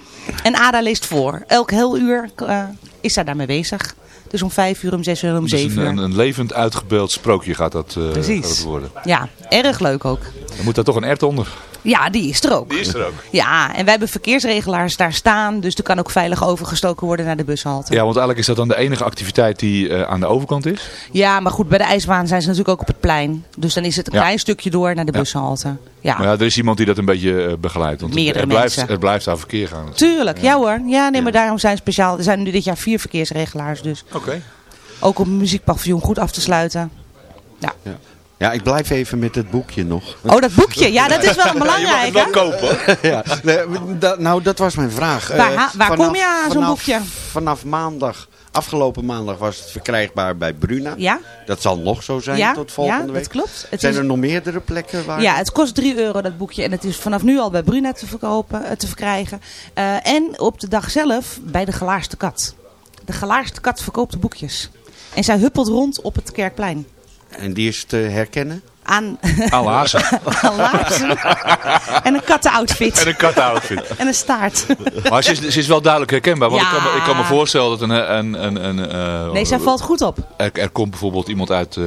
S10: En Ada leest voor. Elk heel uur eh, is zij daarmee bezig. Dus om vijf uur, om zes uur, om
S6: dus
S10: zeven uur.
S6: een, een levend uitgebeeld sprookje gaat dat,
S10: Precies.
S6: gaat worden.
S10: Ja, erg leuk ook.
S6: Dan moet daar toch een ert onder.
S10: Ja, die is er ook.
S6: Die is er ook.
S10: Ja, en wij hebben verkeersregelaars daar staan. Dus er kan ook veilig overgestoken worden naar de bushalte.
S6: Ja, want eigenlijk is dat dan de enige activiteit die eh, aan de overkant is.
S10: Ja, maar goed, bij de ijsbaan zijn ze natuurlijk ook op het plein. Dus dan is het een
S6: Ja.
S10: klein stukje door naar de
S6: Ja.
S10: bushalte. Ja,
S6: Maar ja, er is iemand die dat een beetje eh, begeleidt. Want
S10: Meerdere
S6: er, blijft,
S10: mensen.
S6: er blijft daar verkeer gaan.
S10: tuurlijk. Ja hoor. Ja, nee, maar daarom zijn speciaal. Er zijn nu dit jaar vier verkeersregelaars. Dus
S6: Oké.
S10: ook om het muziekpaviljoen goed af te sluiten. Ja.
S5: Ja, ik blijf even met het boekje nog.
S10: Oh, dat boekje. Ja, dat is wel belangrijk. hè?
S6: kopen.
S5: ja, nee, da- nou, dat was mijn vraag.
S10: Waar
S5: Eh,
S10: waar kom je aan zo'n
S5: vanaf-
S10: boekje?
S5: Vanaf maandag, afgelopen maandag was het verkrijgbaar bij Bruna.
S10: Ja?
S5: Dat zal nog zo zijn
S10: Ja,
S5: tot volgende
S10: ja,
S5: week.
S10: dat klopt. Het
S5: zijn
S10: is-
S5: er nog meerdere plekken waar...
S10: Ja, het kost 3 euro dat boekje. En het is vanaf nu al bij Bruna te, verkopen, eh, te verkrijgen. Eh, en op de dag zelf bij de Gelaarste Kat. De Gelaarste Kat verkoopt de boekjes. En zij huppelt rond op het Kerkplein.
S5: En die is te herkennen?
S10: Aan,
S6: Aan laarzen.
S10: aan laarzen. en een kattenoutfit.
S6: En een kat-outfit.
S10: En een staart.
S6: Maar ze is, ze is wel duidelijk herkenbaar. Want
S10: Ja.
S6: ik, kan me, ik kan me voorstellen dat een... een, een, een eh,
S10: Nee, zij valt goed op.
S6: Er, er komt bijvoorbeeld iemand uit, eh,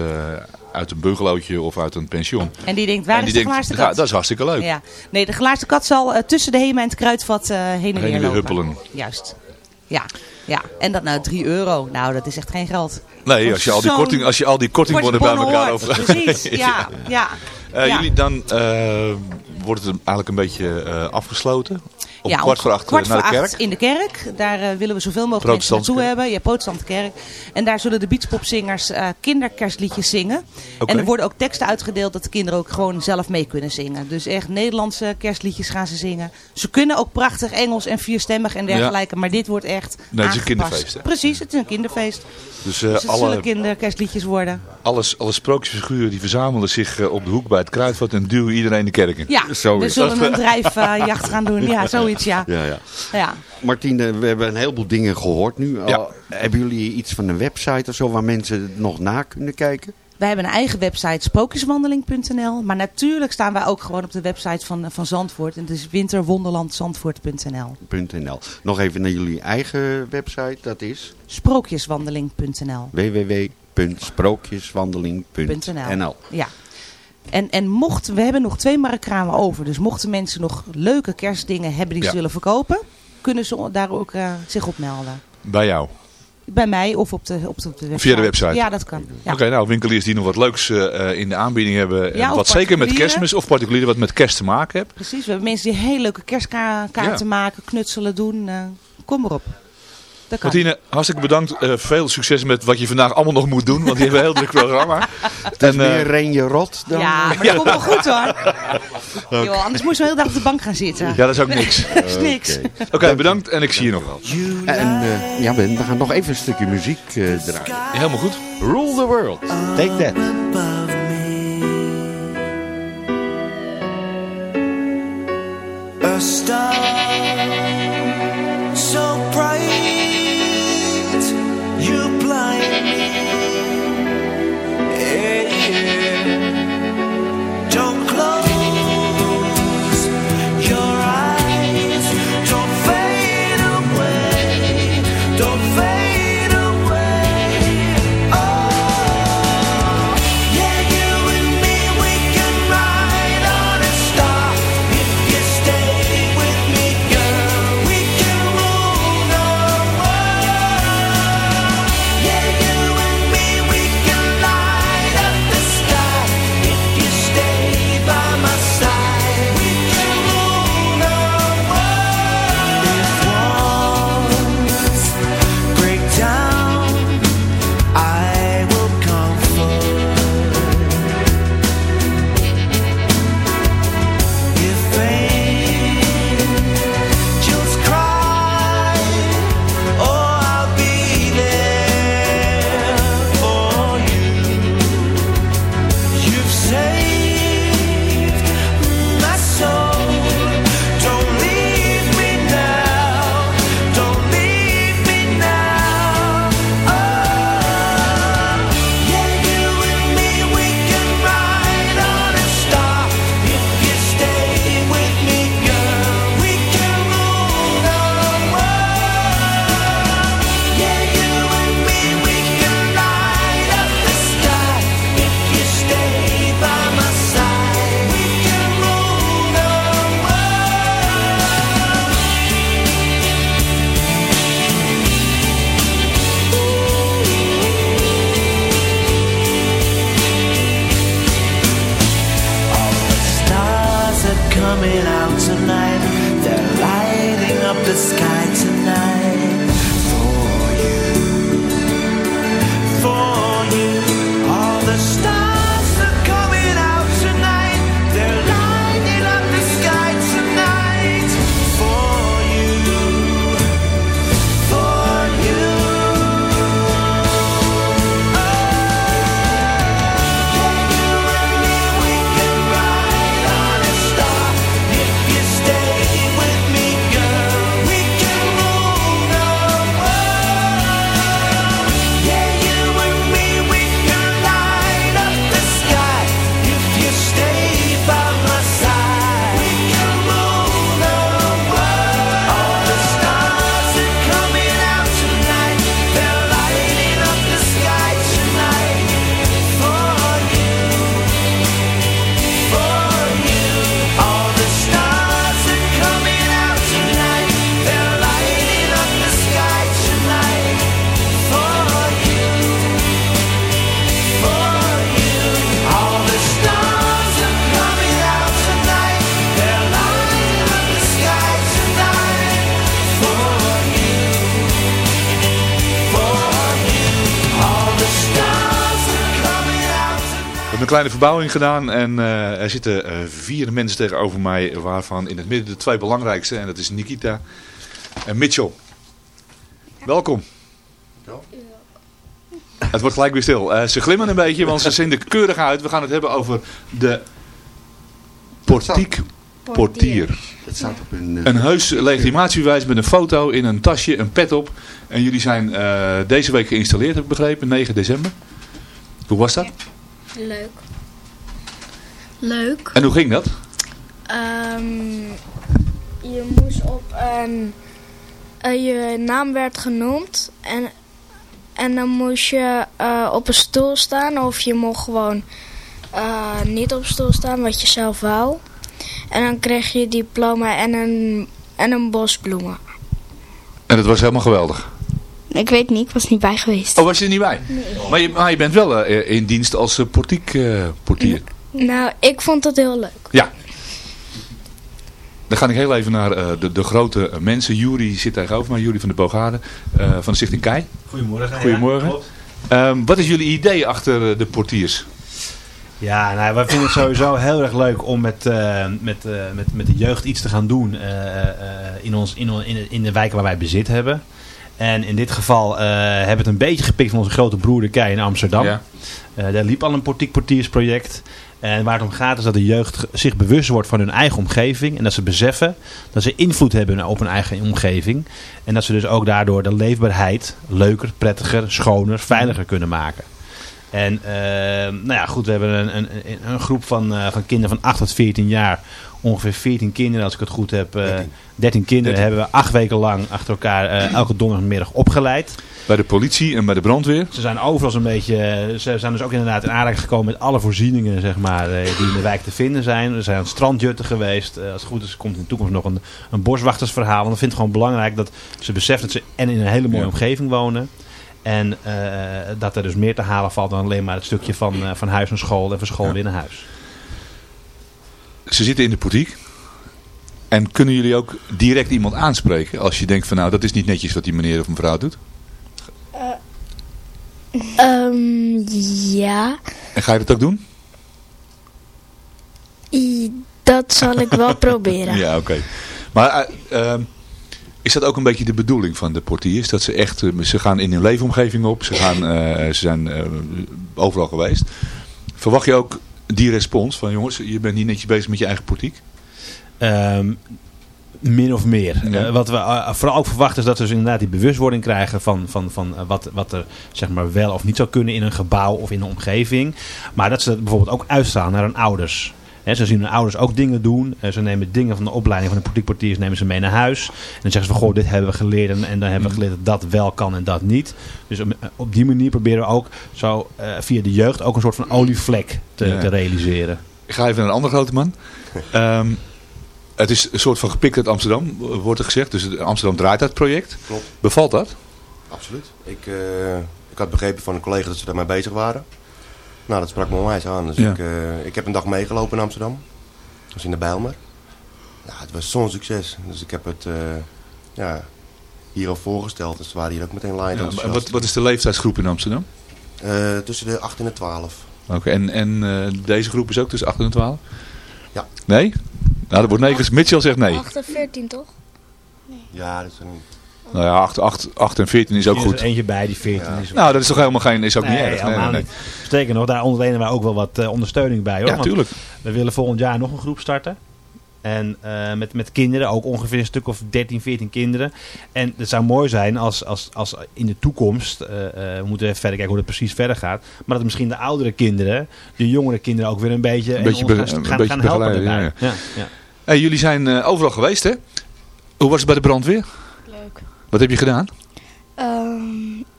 S6: uit een bungalowtje of uit een pension.
S10: En die denkt, waar
S6: en
S10: is de
S6: denkt, ja,
S10: Kat?
S6: dat is hartstikke leuk.
S10: Ja. Nee, de Gelaarste Kat zal eh, tussen de Hema en het Kruidvat eh, heen en weer lopen.
S6: huppelen.
S10: Juist. Ja. ja. En dat nou 3 euro. Nou, dat is echt geen geld.
S6: Nee, als je al die, korting, als je al die bij elkaar over...
S10: Precies, ja. ja.
S6: Eh,
S10: Ja.
S6: Jullie dan eh, wordt het eigenlijk een beetje eh, afgesloten. Op
S10: ja,
S6: kwart voor acht
S10: kwart
S6: eh, naar de kerk.
S10: acht in de kerk. Daar eh, willen we zoveel mogelijk mensen
S6: Protestantse
S10: naartoe
S6: kerk.
S10: hebben. Ja, protestante kerk. En daar zullen de beachpopzingers eh kinderkerstliedjes zingen. En er worden ook teksten uitgedeeld dat de kinderen ook gewoon zelf mee kunnen zingen. Dus echt Nederlandse kerstliedjes gaan ze zingen. Ze kunnen ook prachtig Engels en vierstemmig en dergelijke. Maar dit wordt echt
S6: Nee, het is een kinderfeest, hè?
S10: Precies, het is een kinderfeest.
S6: Dus eh,
S10: Dus het
S6: alle,
S10: zullen kinderkerstliedjes worden.
S6: alles, alle sprookjesfiguren die verzamelen zich op de hoek bij het kruidvat en duwen iedereen de kerk in.
S10: Ja,
S5: Zo
S10: we zullen een drijfjacht gaan doen. Ja, zoiets ja.
S5: Ja, ja.
S10: ja.
S5: Martine, we hebben een heleboel dingen gehoord nu.
S6: Ja.
S5: Hebben jullie iets van een website of zo waar mensen het nog na kunnen kijken?
S10: Wij hebben een eigen website, sprookjeswandeling.nl. Maar natuurlijk staan wij ook gewoon op de website van, van Zandvoort. En het is winterwonderlandzandvoort.nl.
S5: .nl. Nog even naar jullie eigen website, dat is
S10: Sprookjeswandeling.nl.
S5: www.sprookjeswandeling.nl.
S10: Ja. En, en mocht, we hebben nog twee markramen over. Dus mochten mensen nog leuke kerstdingen hebben die ze willen verkopen. Kunnen ze daar ook eh, zich op melden.
S6: Bij jou.
S10: Bij mij of op de, op de, op de website.
S6: Via de website?
S10: Ja, dat kan. Ja.
S6: Oké, nou winkeliers die nog wat leuks eh, eh, in de aanbieding hebben.
S10: Ja,
S6: wat zeker met kerstmis of particulieren wat met kerst te maken heeft.
S10: Precies, we hebben mensen die hele leuke kerstkaarten maken, knutselen doen. eh, kom maar op. Dat kan.
S6: Martine, hartstikke bedankt. Eh, veel succes met wat je vandaag allemaal nog moet doen. Want je hebt een heel druk programma.
S5: Het is
S6: En, eh,
S5: meer Renje Rot dan...
S10: Ja, maar dat komt wel goed hoor. Joh, anders moet je de hele dag op de bank gaan zitten.
S6: ja, dat is ook niks.
S10: Dat is niks.
S6: Oké, bedankt en ik zie je nog wel.
S5: En eh, ja, Ben, we gaan nog even een stukje muziek eh, draaien.
S6: Helemaal goed.
S5: Rule the world. Take that.
S11: A star
S6: kleine verbouwing gedaan en eh, er zitten eh, vier mensen tegenover mij, waarvan in het midden de twee belangrijkste. En dat is Nikita en Mitchell. Welkom. Het wordt gelijk weer stil. Eh, ze glimmen een beetje, want ze zien er keurig uit. We gaan het hebben over de portiek portier.
S5: Dat staat op een...
S6: Een heus legitimatiebewijs met een foto in een tasje, een pet op. En jullie zijn deze week geïnstalleerd, heb ik begrepen, 9 december. Hoe was dat?
S12: Leuk. Leuk.
S6: En hoe ging dat?
S12: Ehm, je moest op een... eh, je naam werd genoemd en, en dan moest je eh, op een stoel staan of je mocht gewoon eh, niet op een stoel staan wat je zelf wou. En dan kreeg je diploma en een, en een bos bloemen.
S6: En dat was helemaal geweldig.
S12: Ik weet niet, ik was niet bij geweest.
S6: Oh, was je er niet bij? Maar, je, maar je bent wel eh, in dienst als eh, portiek eh, portier.
S12: Nou, ik vond het heel leuk.
S6: Ja. Dan ga ik heel even naar eh, de, de grote mensen. Jury zit tegenover mij, Jury van de Boogade eh, van de Stichting Kei.
S13: Goedemorgen.
S6: Goedemorgen.
S13: Ja.
S6: Ehm, wat is jullie idee achter de portiers?
S13: Ja, nou, wij vinden het sowieso heel erg leuk om met, eh, met, eh, met, met de jeugd iets te gaan doen eh, eh, in, ons, in, in, in de wijken waar wij bezit hebben. En in dit geval eh, hebben we het een beetje gepikt van onze grote broer de Kei in Amsterdam.
S6: Ja.
S13: Eh, daar liep al een portiek portiersproject. En waar het om gaat is dat de jeugd zich bewust wordt van hun eigen omgeving. En dat ze beseffen dat ze invloed hebben op hun eigen omgeving. En dat ze dus ook daardoor de leefbaarheid leuker, prettiger, schoner, veiliger kunnen maken. En eh, nou ja, goed, we hebben een, een, een- een groep van, eh, van kinderen van 8 tot 14 jaar. Ongeveer 14 kinderen, als ik het goed heb. eh 13 kinderen hebben we acht weken lang achter elkaar eh, elke donderdagmiddag opgeleid.
S6: Bij de politie en bij de brandweer?
S13: Ze zijn overal zo'n beetje, eh, ze zijn dus ook inderdaad in aanraking gekomen met alle voorzieningen zeg maar, eh, die in de wijk te vinden zijn. We zijn aan het strandjutten geweest. Eh, Als het goed is komt in de toekomst nog een, een boswachtersverhaal. Want ik vind het gewoon belangrijk dat ze beseffen dat ze en in een hele mooie
S6: Ja.
S13: omgeving wonen. En eh, dat er dus meer te halen valt dan alleen maar het stukje van, eh, van huis naar school en van school weer naar huis.
S6: Ze zitten in de portiek. En kunnen jullie ook direct iemand aanspreken als je denkt van nou dat is niet netjes wat die meneer of mevrouw doet?
S12: Ehm, ja.
S6: En ga je dat ook doen?
S12: I- Dat zal ik wel proberen.
S6: Ja, oké. Maar eh, ehm, is dat ook een beetje de bedoeling van de portiers? Dat ze echt, eh, ze gaan in hun leefomgeving op, ze, gaan, eh, ze zijn eh, overal geweest. Verwacht je ook die respons van jongens, je bent niet netjes bezig met je eigen portiek?
S13: Ehm, min of meer.
S6: Ja.
S13: Eh, wat we eh, vooral ook verwachten is dat we dus inderdaad die bewustwording krijgen van, van, van eh, wat, wat er zeg maar wel of niet zou kunnen in een gebouw of in een omgeving. Maar dat ze dat bijvoorbeeld ook uitstralen naar hun ouders. Ze zien hun ouders ook dingen doen. Eh, ze nemen dingen van de opleiding van de portiekportiers nemen ze mee naar huis. En dan zeggen ze van, goh, dit hebben we geleerd. En, en dan hebben we geleerd dat dat wel kan en dat niet. Dus op, op die manier proberen we ook zo eh, via de jeugd ook een soort van olievlek te,
S6: Ja.
S13: te realiseren.
S6: Ik ga even naar een andere grote man. Ehm, het is een soort van gepikt uit Amsterdam, wordt er gezegd. Dus Amsterdam draait dat project.
S14: Klopt.
S6: Bevalt dat?
S14: Absoluut. Ik, eh, ik had begrepen van een collega dat ze daarmee bezig waren. Nou, dat sprak me onwijs aan. Dus
S6: Ja.
S14: ik, eh, ik heb een dag meegelopen in Amsterdam. Dat was in de Bijlmer. Nou, het was zo'n succes. Dus ik heb het, eh, ja, hier al voorgesteld. Dus ze waren hier ook meteen live
S6: Ja, wat, wat is de leeftijdsgroep in Amsterdam?
S14: Eh, tussen de 8 en de 12.
S6: Oké, en, en eh, deze groep is ook tussen 8 en 12?
S14: Ja.
S6: Nee? Nou, dat wordt nee. Dus Mitchell zegt nee.
S12: 8 en 14 toch?
S14: Ja, dat is een...
S6: Nou ja, 8, 8, 8 en 14 is ook
S13: Er is
S6: goed.
S13: eentje bij, die 14 is
S6: Nou, dat is toch helemaal geen, is ook niet erg. Nee, nee, nee.
S13: niet. Sterker nog, daar onderlenen wij ook wel wat eh, ondersteuning bij. Hoor.
S6: Ja,
S13: Want
S6: tuurlijk.
S13: We willen volgend jaar nog een groep starten. En eh, met, met kinderen, ook ongeveer een stuk of 13, 14 kinderen. En het zou mooi zijn als, als, als in de toekomst, eh, eh, we moeten even verder kijken hoe het precies verder gaat. Maar dat misschien de oudere kinderen, de jongere kinderen ook weer een beetje,
S6: Een beetje,
S13: gaan,
S6: een beetje
S13: gaan helpen.
S6: Ja, ja.
S13: Ja, ja.
S6: Hey, jullie zijn overal geweest, hè? Hoe was het bij de brandweer? Wat heb je gedaan?
S15: Ehm,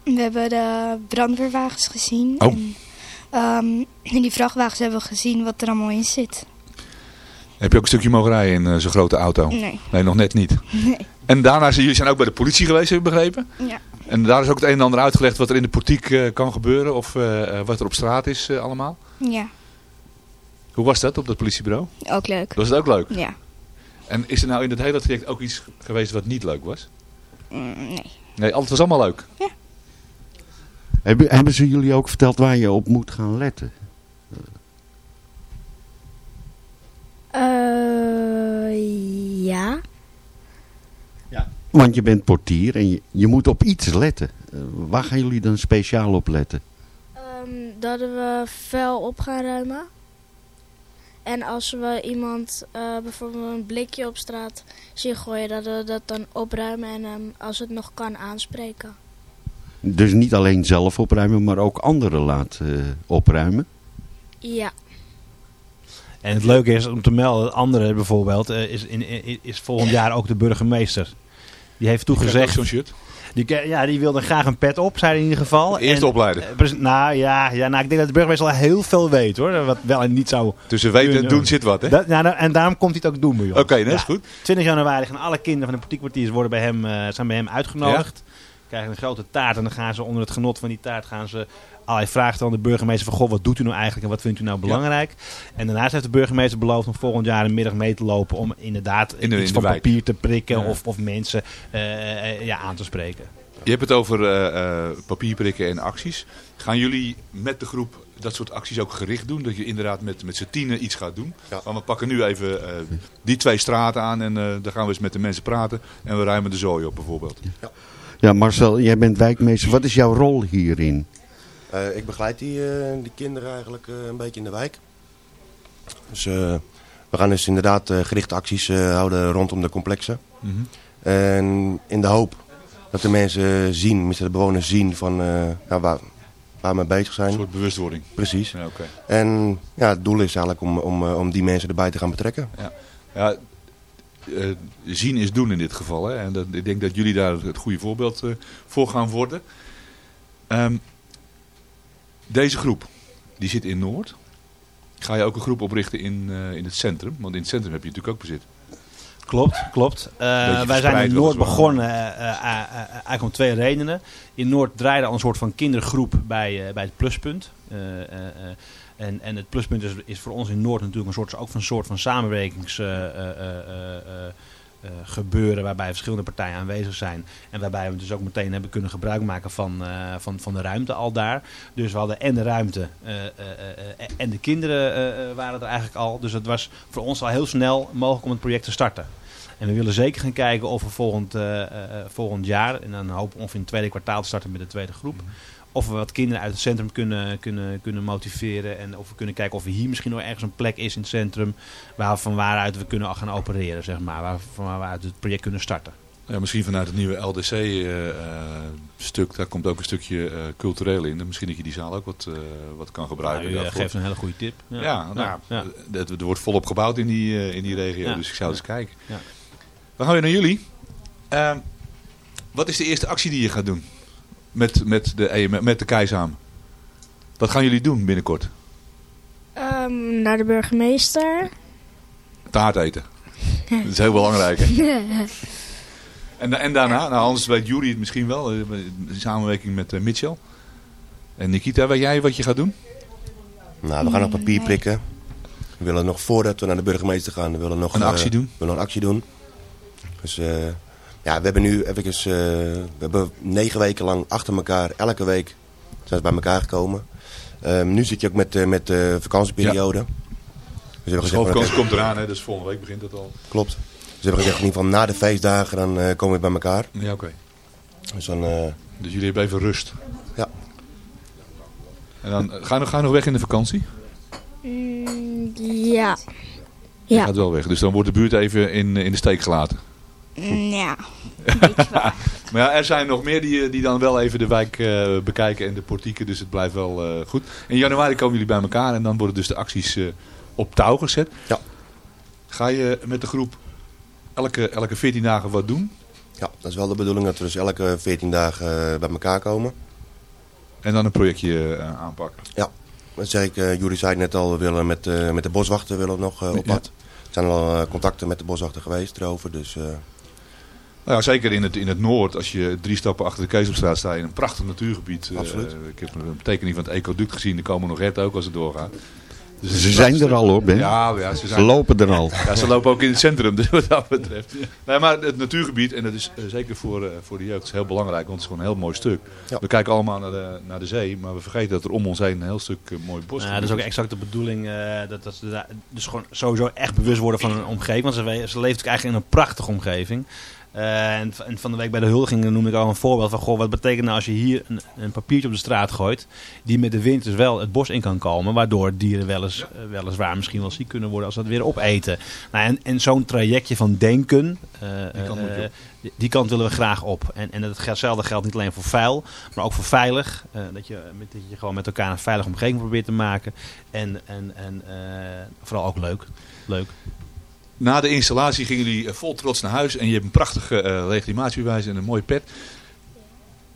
S15: we hebben de brandweerwagens gezien.
S6: Oh.
S15: En, ehm, in die vrachtwagens hebben we gezien wat er allemaal in zit.
S6: Heb je ook een stukje mogen rijden in eh, zo'n grote auto?
S15: Nee.
S6: Nee, nog net niet.
S15: Nee.
S6: En daarna zijn jullie zijn ook bij de politie geweest, heb ik begrepen?
S15: Ja.
S6: En daar is ook het een en ander uitgelegd wat er in de politiek eh, kan gebeuren of eh, wat er op straat is allemaal.
S15: Ja,
S6: Hoe was dat op dat politiebureau?
S15: ook leuk.
S6: Was het ook leuk?
S15: Ja.
S6: En is er nou in het hele traject ook iets geweest wat niet leuk was?
S15: Mm, nee.
S6: Nee, alles was allemaal leuk.
S5: Hebben, hebben ze jullie ook verteld waar je op moet gaan letten?
S12: Eh, ja.
S5: Want je bent portier en je, je moet op iets letten. Eh, waar gaan jullie dan speciaal op letten?
S12: Ehm, dat we vuil op gaan ruimen. En als we iemand eh, bijvoorbeeld een blikje op straat zien gooien, dat we dat dan opruimen en hem als het nog kan aanspreken.
S5: Dus niet alleen zelf opruimen, maar ook anderen laten eh, opruimen.
S12: Ja.
S13: En het leuke is om te melden, het andere bijvoorbeeld, eh, is, in, in- is volgend jaar ook de burgemeester. Die heeft toegezegd...
S6: ook zo'n shirt?
S13: Die, ja, die wilde graag een pet op, zei hij in ieder geval.
S6: Eerst
S13: En,
S6: opleiden.
S13: eh, nou ja, ja nou, ik denk dat de burgemeester al heel veel weet hoor. Wat wel en niet zou
S6: Tussen weten en doen zit wat, hè?
S13: Dat, nou, nou, en daarom komt hij het ook doen bij ons.
S6: Oké, dat is goed.
S13: 20 januari gaan alle kinderen van de politiekwartiers worden bij hem, eh, zijn bij hem uitgenodigd. Krijgen een grote taart en dan gaan ze onder het genot van die taart gaan ze allerlei vragen stellen aan de burgemeester van goh, wat doet u nou eigenlijk en wat vindt u nou belangrijk? En daarnaast heeft de burgemeester beloofd om volgend jaar een middag mee te lopen om inderdaad
S6: In de-
S13: iets
S6: in
S13: van
S6: wijk.
S13: papier te prikken
S6: Ja.
S13: of, of mensen eh, eh, ja, aan te spreken.
S6: Je hebt het over eh, eh, papierprikken en acties. Gaan jullie met de groep dat soort acties ook gericht doen? Dat je inderdaad met, met z'n tienen iets gaat doen? Want we pakken nu even eh, die twee straten aan en eh dan gaan we eens met de mensen praten. En we ruimen de zooi op bijvoorbeeld.
S5: Ja, Marcel, jij bent wijkmeester. Wat is jouw rol hierin?
S14: Eh, ik begeleid die, eh, die kinderen eigenlijk eh, een beetje in de wijk. Dus we gaan dus inderdaad gerichte acties houden rondom de complexen.
S6: Mhm.
S14: En in de hoop dat de mensen zien, de bewoners zien van waar, waar we mee bezig zijn.
S6: Een soort bewustwording.
S14: Precies.
S6: Ja.
S14: En ja, het doel is eigenlijk om, om, om die mensen erbij te gaan betrekken.
S6: Ja, ja zien is doen in dit geval. Hè? En dat, ik denk dat jullie daar het goede voorbeeld voor gaan worden. Ehm, deze groep, die zit in Noord. Ga je ook een groep oprichten in, eh, in het centrum? Want in het centrum heb je natuurlijk ook bezit.
S13: Klopt, klopt. Eh, wij zijn in Noord begonnen eh, eigenlijk om twee redenen. In Noord draaide al een soort van kindergroep bij, bij het pluspunt. En, en het pluspunt is, is voor ons in Noord natuurlijk een soort, ook een soort van samenwerkings eh, gebeuren waarbij verschillende partijen aanwezig zijn. En waarbij we dus ook meteen hebben kunnen gebruik maken van, eh, van, van de ruimte al daar. Dus we hadden en de ruimte eh, en de kinderen waren er eigenlijk al. Dus het was voor ons al heel snel mogelijk om het project te starten. En we willen zeker gaan kijken of we volgend, volgend jaar, en dan hopen we in het tweede kwartaal te starten met de tweede groep, of we wat kinderen uit het centrum kunnen, kunnen, kunnen motiveren. En of we kunnen kijken of er hier misschien nog ergens een plek is in het centrum waar, van waaruit we kunnen gaan opereren, zeg maar. Waar, van waaruit het project kunnen starten.
S6: Ja, misschien vanuit het nieuwe LDC-stuk, daar komt ook een stukje eh, cultureel in. En Misschien dat je die zaal ook wat, eh, wat kan gebruiken.
S13: Nou, eh,
S6: daarvoor.
S13: geeft een hele goede tip. Ja.
S6: Ja, nou,
S13: Ja,
S6: het- er wordt volop gebouwd in die, eh, in die regio,
S13: Ja.
S6: dus ik zou eens kijken.
S13: Ja.
S6: Dan gaan we naar jullie. Ehm, wat is de eerste actie die je gaat doen met, met, de, EM met de KEI samen? Wat gaan jullie doen binnenkort?
S12: Ehm, naar de burgemeester.
S6: Taart eten. Dat is heel belangrijk. Hè? En, en daarna, nou anders weet Jury het misschien wel, eh, in samenwerking met eh, Mitchell. En Nikita, weet jij wat je gaat doen?
S14: Nou, we gaan nog papier prikken. We willen nog voordat we naar de burgemeester gaan, we willen nog
S6: Een
S14: eh,
S6: actie doen?
S14: We willen een actie doen. Dus eh, Ja, we hebben nu even, eh, we hebben negen weken lang achter elkaar, elke week zijn ze bij elkaar gekomen. Ehm, nu zit je ook met, eh, met de vakantieperiode. Dus we hebben
S6: De
S14: gezegd,
S6: schoolvakantie komt eraan, hè, dus volgende week begint het al.
S14: Klopt. Dus we hebben gezegd, in ieder geval na de feestdagen, dan eh, komen we bij elkaar.
S6: Ja, oké.
S14: Dus dan... eh,
S6: Dus jullie hebben even rust.
S14: Ja.
S6: En dan ga je nog, ga je nog weg in de vakantie?
S12: Mm, ja.
S6: Je
S12: Ja.
S6: gaat wel weg. Dus dan wordt de buurt even in, in de steek gelaten.
S12: Ja.
S6: Maar ja, er zijn nog meer die, eh, die dan wel even de wijk eh, bekijken en de portieken. Dus het blijft wel eh, goed. In januari komen jullie bij elkaar en dan worden dus de acties eh, op touw gezet.
S14: Ja.
S6: Ga je met de groep elke, elke 14 dagen wat doen?
S14: Ja, dat is wel de bedoeling dat we dus elke 14 dagen bij elkaar komen.
S6: En dan een projectje aanpakken.
S14: Ja, dat zeg ik, uh, Jury zei het net al, we willen met, eh, met de boswachter willen we nog op
S6: Ja.
S14: pad. Er zijn al eh, contacten met de boswachter geweest erover, dus...
S6: Nou ja, zeker in het, in het noord, als je drie stappen achter de Keesopstraat staat, in een prachtig natuurgebied. Eh,
S14: Absoluut.
S6: ik heb een tekening van het ecoduct gezien, er komen nog herten ook als het doorgaat. Dus
S5: Ze
S6: is
S5: zijn er al hoor, Ben.
S6: Ja, ja, ze,
S5: Ze
S6: zijn
S5: lopen er al.
S6: Ja, ze lopen ook in het centrum, dus wat dat betreft. Nee, maar het natuurgebied, en dat is eh, zeker voor, eh, voor de jeugd, is heel belangrijk, want het is gewoon een heel mooi stuk.
S14: Ja.
S6: We kijken allemaal naar de, naar de zee, maar we vergeten dat er om ons heen een heel stuk mooi bos
S13: Ja, dat is ook exact de bedoeling. eh, dat, dat ze daar dus gewoon sowieso echt bewust worden van hun omgeving. Want ze, ze leven natuurlijk eigenlijk in een prachtige omgeving. Eh, en, van de week bij de huldiging noem ik al een voorbeeld van... Goh, wat betekent nou als je hier een, een papiertje op de straat gooit... die met de wind dus wel het bos in kan komen... waardoor dieren wel eens, eh, weliswaar misschien wel ziek kunnen worden als ze het weer opeten. Nou, en en zo'n trajectje van denken... eh,
S6: Die kant
S13: die- die willen we graag op. En, en dat- hetzelfde geldt niet alleen voor vuil, maar ook voor veilig. Dat, je, dat je gewoon met elkaar een veilige omgeving probeert te maken. En, en, en vooral ook leuk. Leuk.
S6: Na de installatie gingen jullie eh, vol trots naar huis en je hebt een prachtige eh legitimatiebewijs en een mooie pet.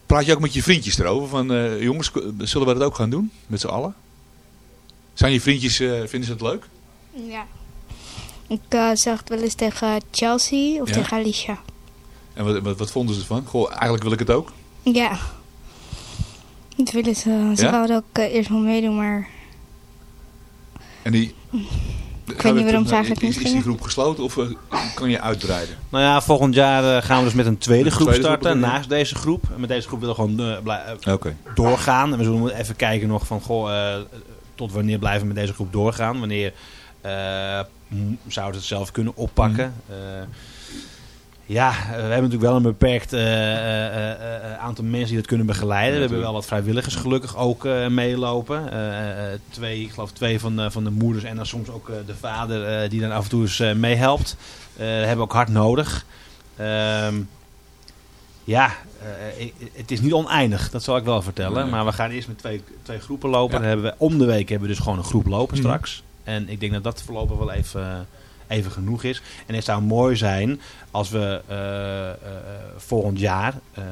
S6: Praat je ook met je vriendjes erover? Van eh, jongens, zullen we dat ook gaan doen? Met z'n allen? Zijn je vriendjes, vinden ze het leuk?
S15: Ja. Ik zeg het wel eens tegen Chelsea of
S6: Ja?
S15: tegen Alicia.
S6: En wat, wat, wat vonden ze ervan? Goh, eigenlijk wil ik het ook.
S15: Ja. Dat willen ze. Ze
S6: Ja?
S15: ook eerst wel meedoen, maar
S6: En die,
S15: ik weet niet waarom ze eigenlijk
S6: is,
S15: niet
S6: is die groep gesloten of eh, kan je uitbreiden?
S13: Nou ja, volgend jaar eh, gaan we dus met een tweede
S6: Met
S13: groep
S6: tweede
S13: starten. naast deze groep. En met deze groep willen we gewoon eh, doorgaan. En we zullen even kijken nog van... Goh, eh, tot wanneer blijven we met deze groep doorgaan? Wanneer eh, zouden ze het zelf kunnen oppakken?
S6: Mhm.
S13: Ja, eh, we hebben natuurlijk wel een beperkt eh, eh, aantal mensen die dat kunnen begeleiden. we hebben wel wat vrijwilligers gelukkig ook meelopen. Twee, ik geloof twee van de, van de moeders en dan soms ook de vader die dan af en toe eens eh, meehelpt. Eh, hebben we ook hard nodig. Ehm, ja, ik- het is niet oneindig, dat zal ik wel vertellen. Maar we gaan eerst met twee, twee groepen lopen.
S6: Ja.
S13: Dan hebben we, om de week hebben we dus gewoon een groep lopen
S6: Mhm.
S13: straks. En ik denk dat dat voorlopig wel even, even genoeg is. En het zou mooi zijn als we eh, eh, volgend jaar, eh, eh,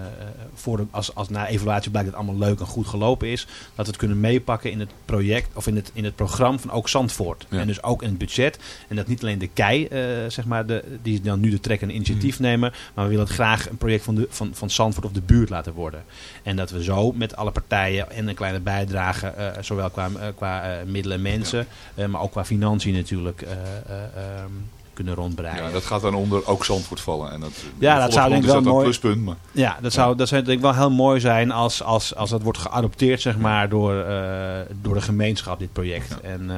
S13: voor de, als, als na evaluatie blijkt dat het allemaal leuk en goed gelopen is, dat we het kunnen meepakken in het project of in het, in het programma van ook Zandvoort.
S6: Ja.
S13: En dus ook in het budget. En dat niet alleen de KEI, eh, zeg maar, de, die dan nu de trek en initiatief nemen, maar we willen het graag een project van, de, van, van Zandvoort of de buurt laten worden. En dat we zo met alle partijen en een kleine bijdrage, eh, zowel qua, eh, qua eh, middelen en mensen, eh, maar ook qua financiën natuurlijk, eh, eh, ehm, kunnen rondbreiden.
S6: Ja, dat gaat dan onder ook Zandvoort vallen. En dat,
S13: Ja, dat zou denk ik wel
S6: is dat een
S13: mooi.
S6: pluspunt. Maar,
S13: Ja, dat zou, dat zou denk ik wel heel mooi zijn als, als, als dat wordt geadopteerd zeg maar, door, eh, door de gemeenschap, dit project. En eh,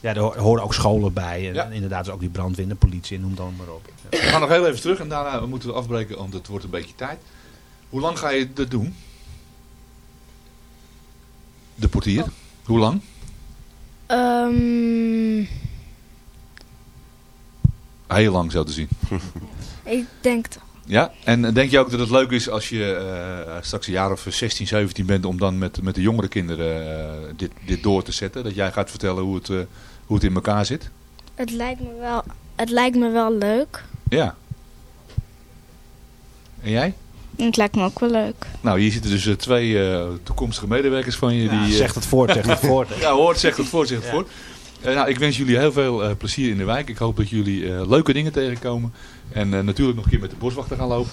S13: ja, er ho- horen ook scholen bij. En,
S6: Ja.
S13: en inderdaad dus ook die brandweer, de politie en noem dan maar op.
S6: we gaan nog heel even terug en daarna moeten we afbreken, want het wordt een beetje tijd. Hoe lang ga je dat doen? De portier? Hoe lang?
S12: Ehm,
S6: Heel lang zo te zien.
S12: ik denk toch.
S6: Ja, en denk je ook dat het leuk is als je eh, straks een jaar of 16, 17 bent om dan met, met de jongere kinderen eh, dit, dit door te zetten? Dat jij gaat vertellen hoe het, eh, hoe het in elkaar zit?
S12: Het lijkt me wel, het lijkt me wel leuk.
S6: Ja. En jij?
S15: Het lijkt me ook wel leuk.
S6: Nou, hier zitten dus eh, twee eh, toekomstige medewerkers van je.
S13: Ja,
S6: die, eh,
S13: zegt het voort, zegt het voort.
S6: ja, hoort, zegt het voort, zegt het
S13: Ja.
S6: voort. Eh, nou, ik wens jullie heel veel eh, plezier in de wijk. Ik hoop dat jullie eh, leuke dingen tegenkomen. En eh, natuurlijk nog een keer met de boswachter gaan lopen.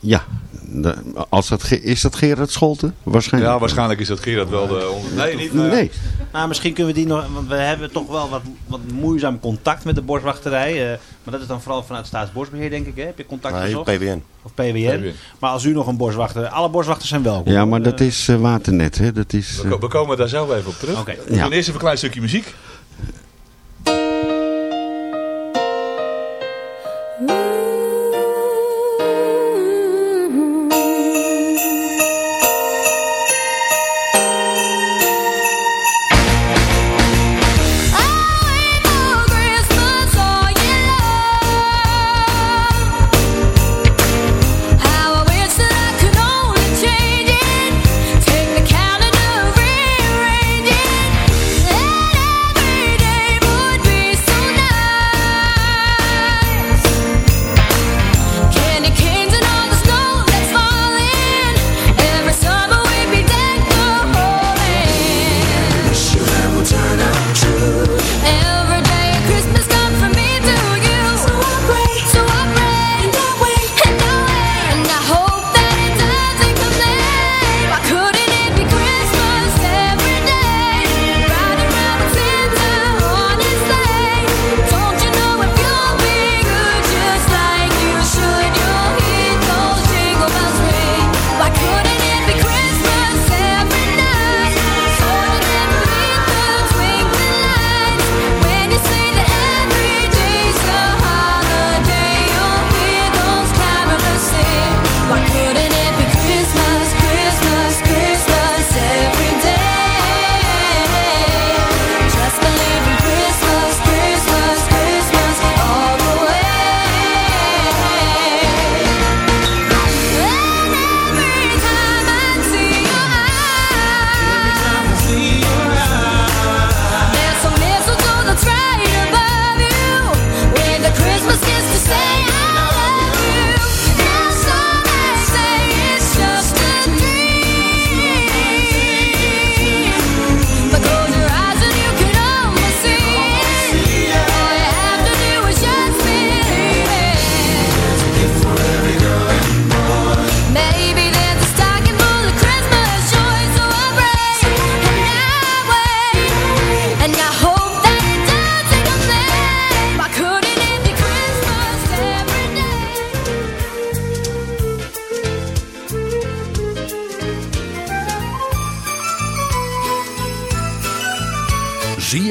S5: Ja, de- als dat, is dat Gerard Scholten? Waarschijnlijk.
S6: Ja, waarschijnlijk is dat Gerard wel de... onder- Nee, niet. nou ja.
S5: Nee.
S13: Nou, misschien kunnen we die nog, want we hebben toch wel wat, wat moeizaam contact met de boswachterij. Eh, Maar dat is dan vooral vanuit Staatsbosbeheer, denk ik. Hè? Heb je contact
S14: Nee,
S13: gezocht?
S14: PWN.
S13: Of PWN. Maar als u nog een boswachter... Alle boswachters zijn welkom.
S5: Ja, maar dat is eh, waternet, hè. Dat is...
S16: We, ko- we komen daar zo even op terug.
S13: Oké.
S16: We
S5: Ja.
S16: eerst even een klein stukje muziek.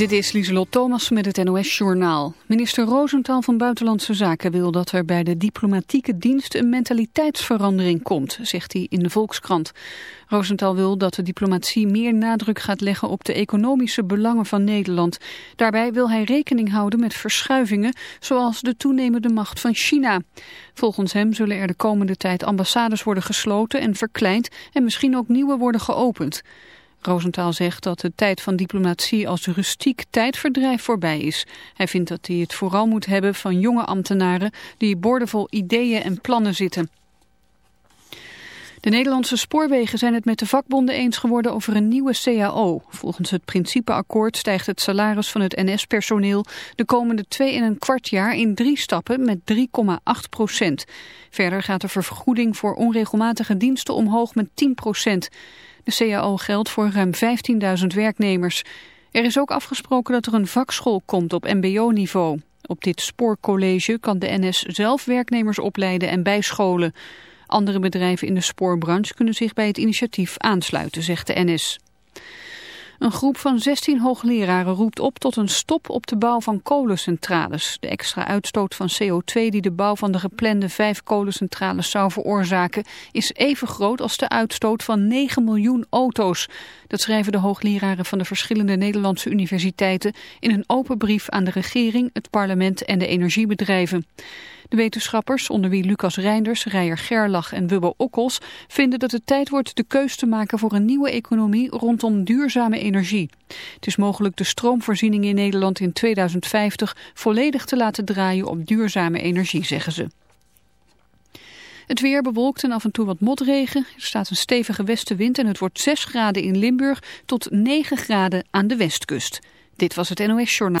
S17: Dit is Lieselot Thomas met het NOS-journaal. Minister Rosenthal van Buitenlandse Zaken wil dat er bij de diplomatieke dienst een mentaliteitsverandering komt, zegt hij in de Volkskrant. Rosenthal wil dat de diplomatie meer nadruk gaat leggen op de economische belangen van Nederland. Daarbij wil hij rekening houden met verschuivingen, zoals de toenemende macht van China. Volgens hem zullen er de komende tijd ambassades worden gesloten en verkleind en misschien ook nieuwe worden geopend. Rosenthal zegt dat de tijd van diplomatie als rustiek tijdverdrijf voorbij is. Hij vindt dat hij het vooral moet hebben van jonge ambtenaren die boordevol ideeën en plannen zitten. De Nederlandse spoorwegen zijn het met de vakbonden eens geworden over een nieuwe CAO. Volgens het principeakkoord stijgt het salaris van het NS-personeel de komende twee en een kwart jaar in drie stappen met 3,8 procent. Verder gaat de vergoeding voor onregelmatige diensten omhoog met 10 procent. De CAO geldt voor ruim 15.000 werknemers. Er is ook afgesproken dat er een vakschool komt op mbo-niveau. Op dit spoorcollege kan de NS zelf werknemers opleiden en bijscholen. Andere bedrijven in de spoorbranche kunnen zich bij het initiatief aansluiten, zegt de NS. Een groep van 16 hoogleraren roept op tot een stop op de bouw van kolencentrales. De extra uitstoot van CO2 die de bouw van de geplande vijf kolencentrales zou veroorzaken... is even groot als de uitstoot van 9 miljoen auto's. Dat schrijven de hoogleraren van de verschillende Nederlandse universiteiten... in een open brief aan de regering, het parlement en de energiebedrijven. De wetenschappers, onder wie Lucas Reinders, Rijer Gerlach en Wubbo Okkels, vinden dat het tijd wordt de keus te maken voor een nieuwe economie rondom duurzame energie. Het is mogelijk de stroomvoorziening in Nederland in 2050 volledig te laten draaien op duurzame energie, zeggen ze. Het weer bewolkt en af en toe wat motregen. Er staat een stevige westenwind en het wordt 6 graden in Limburg tot 9 graden aan de westkust. Dit was het NOS Journaal.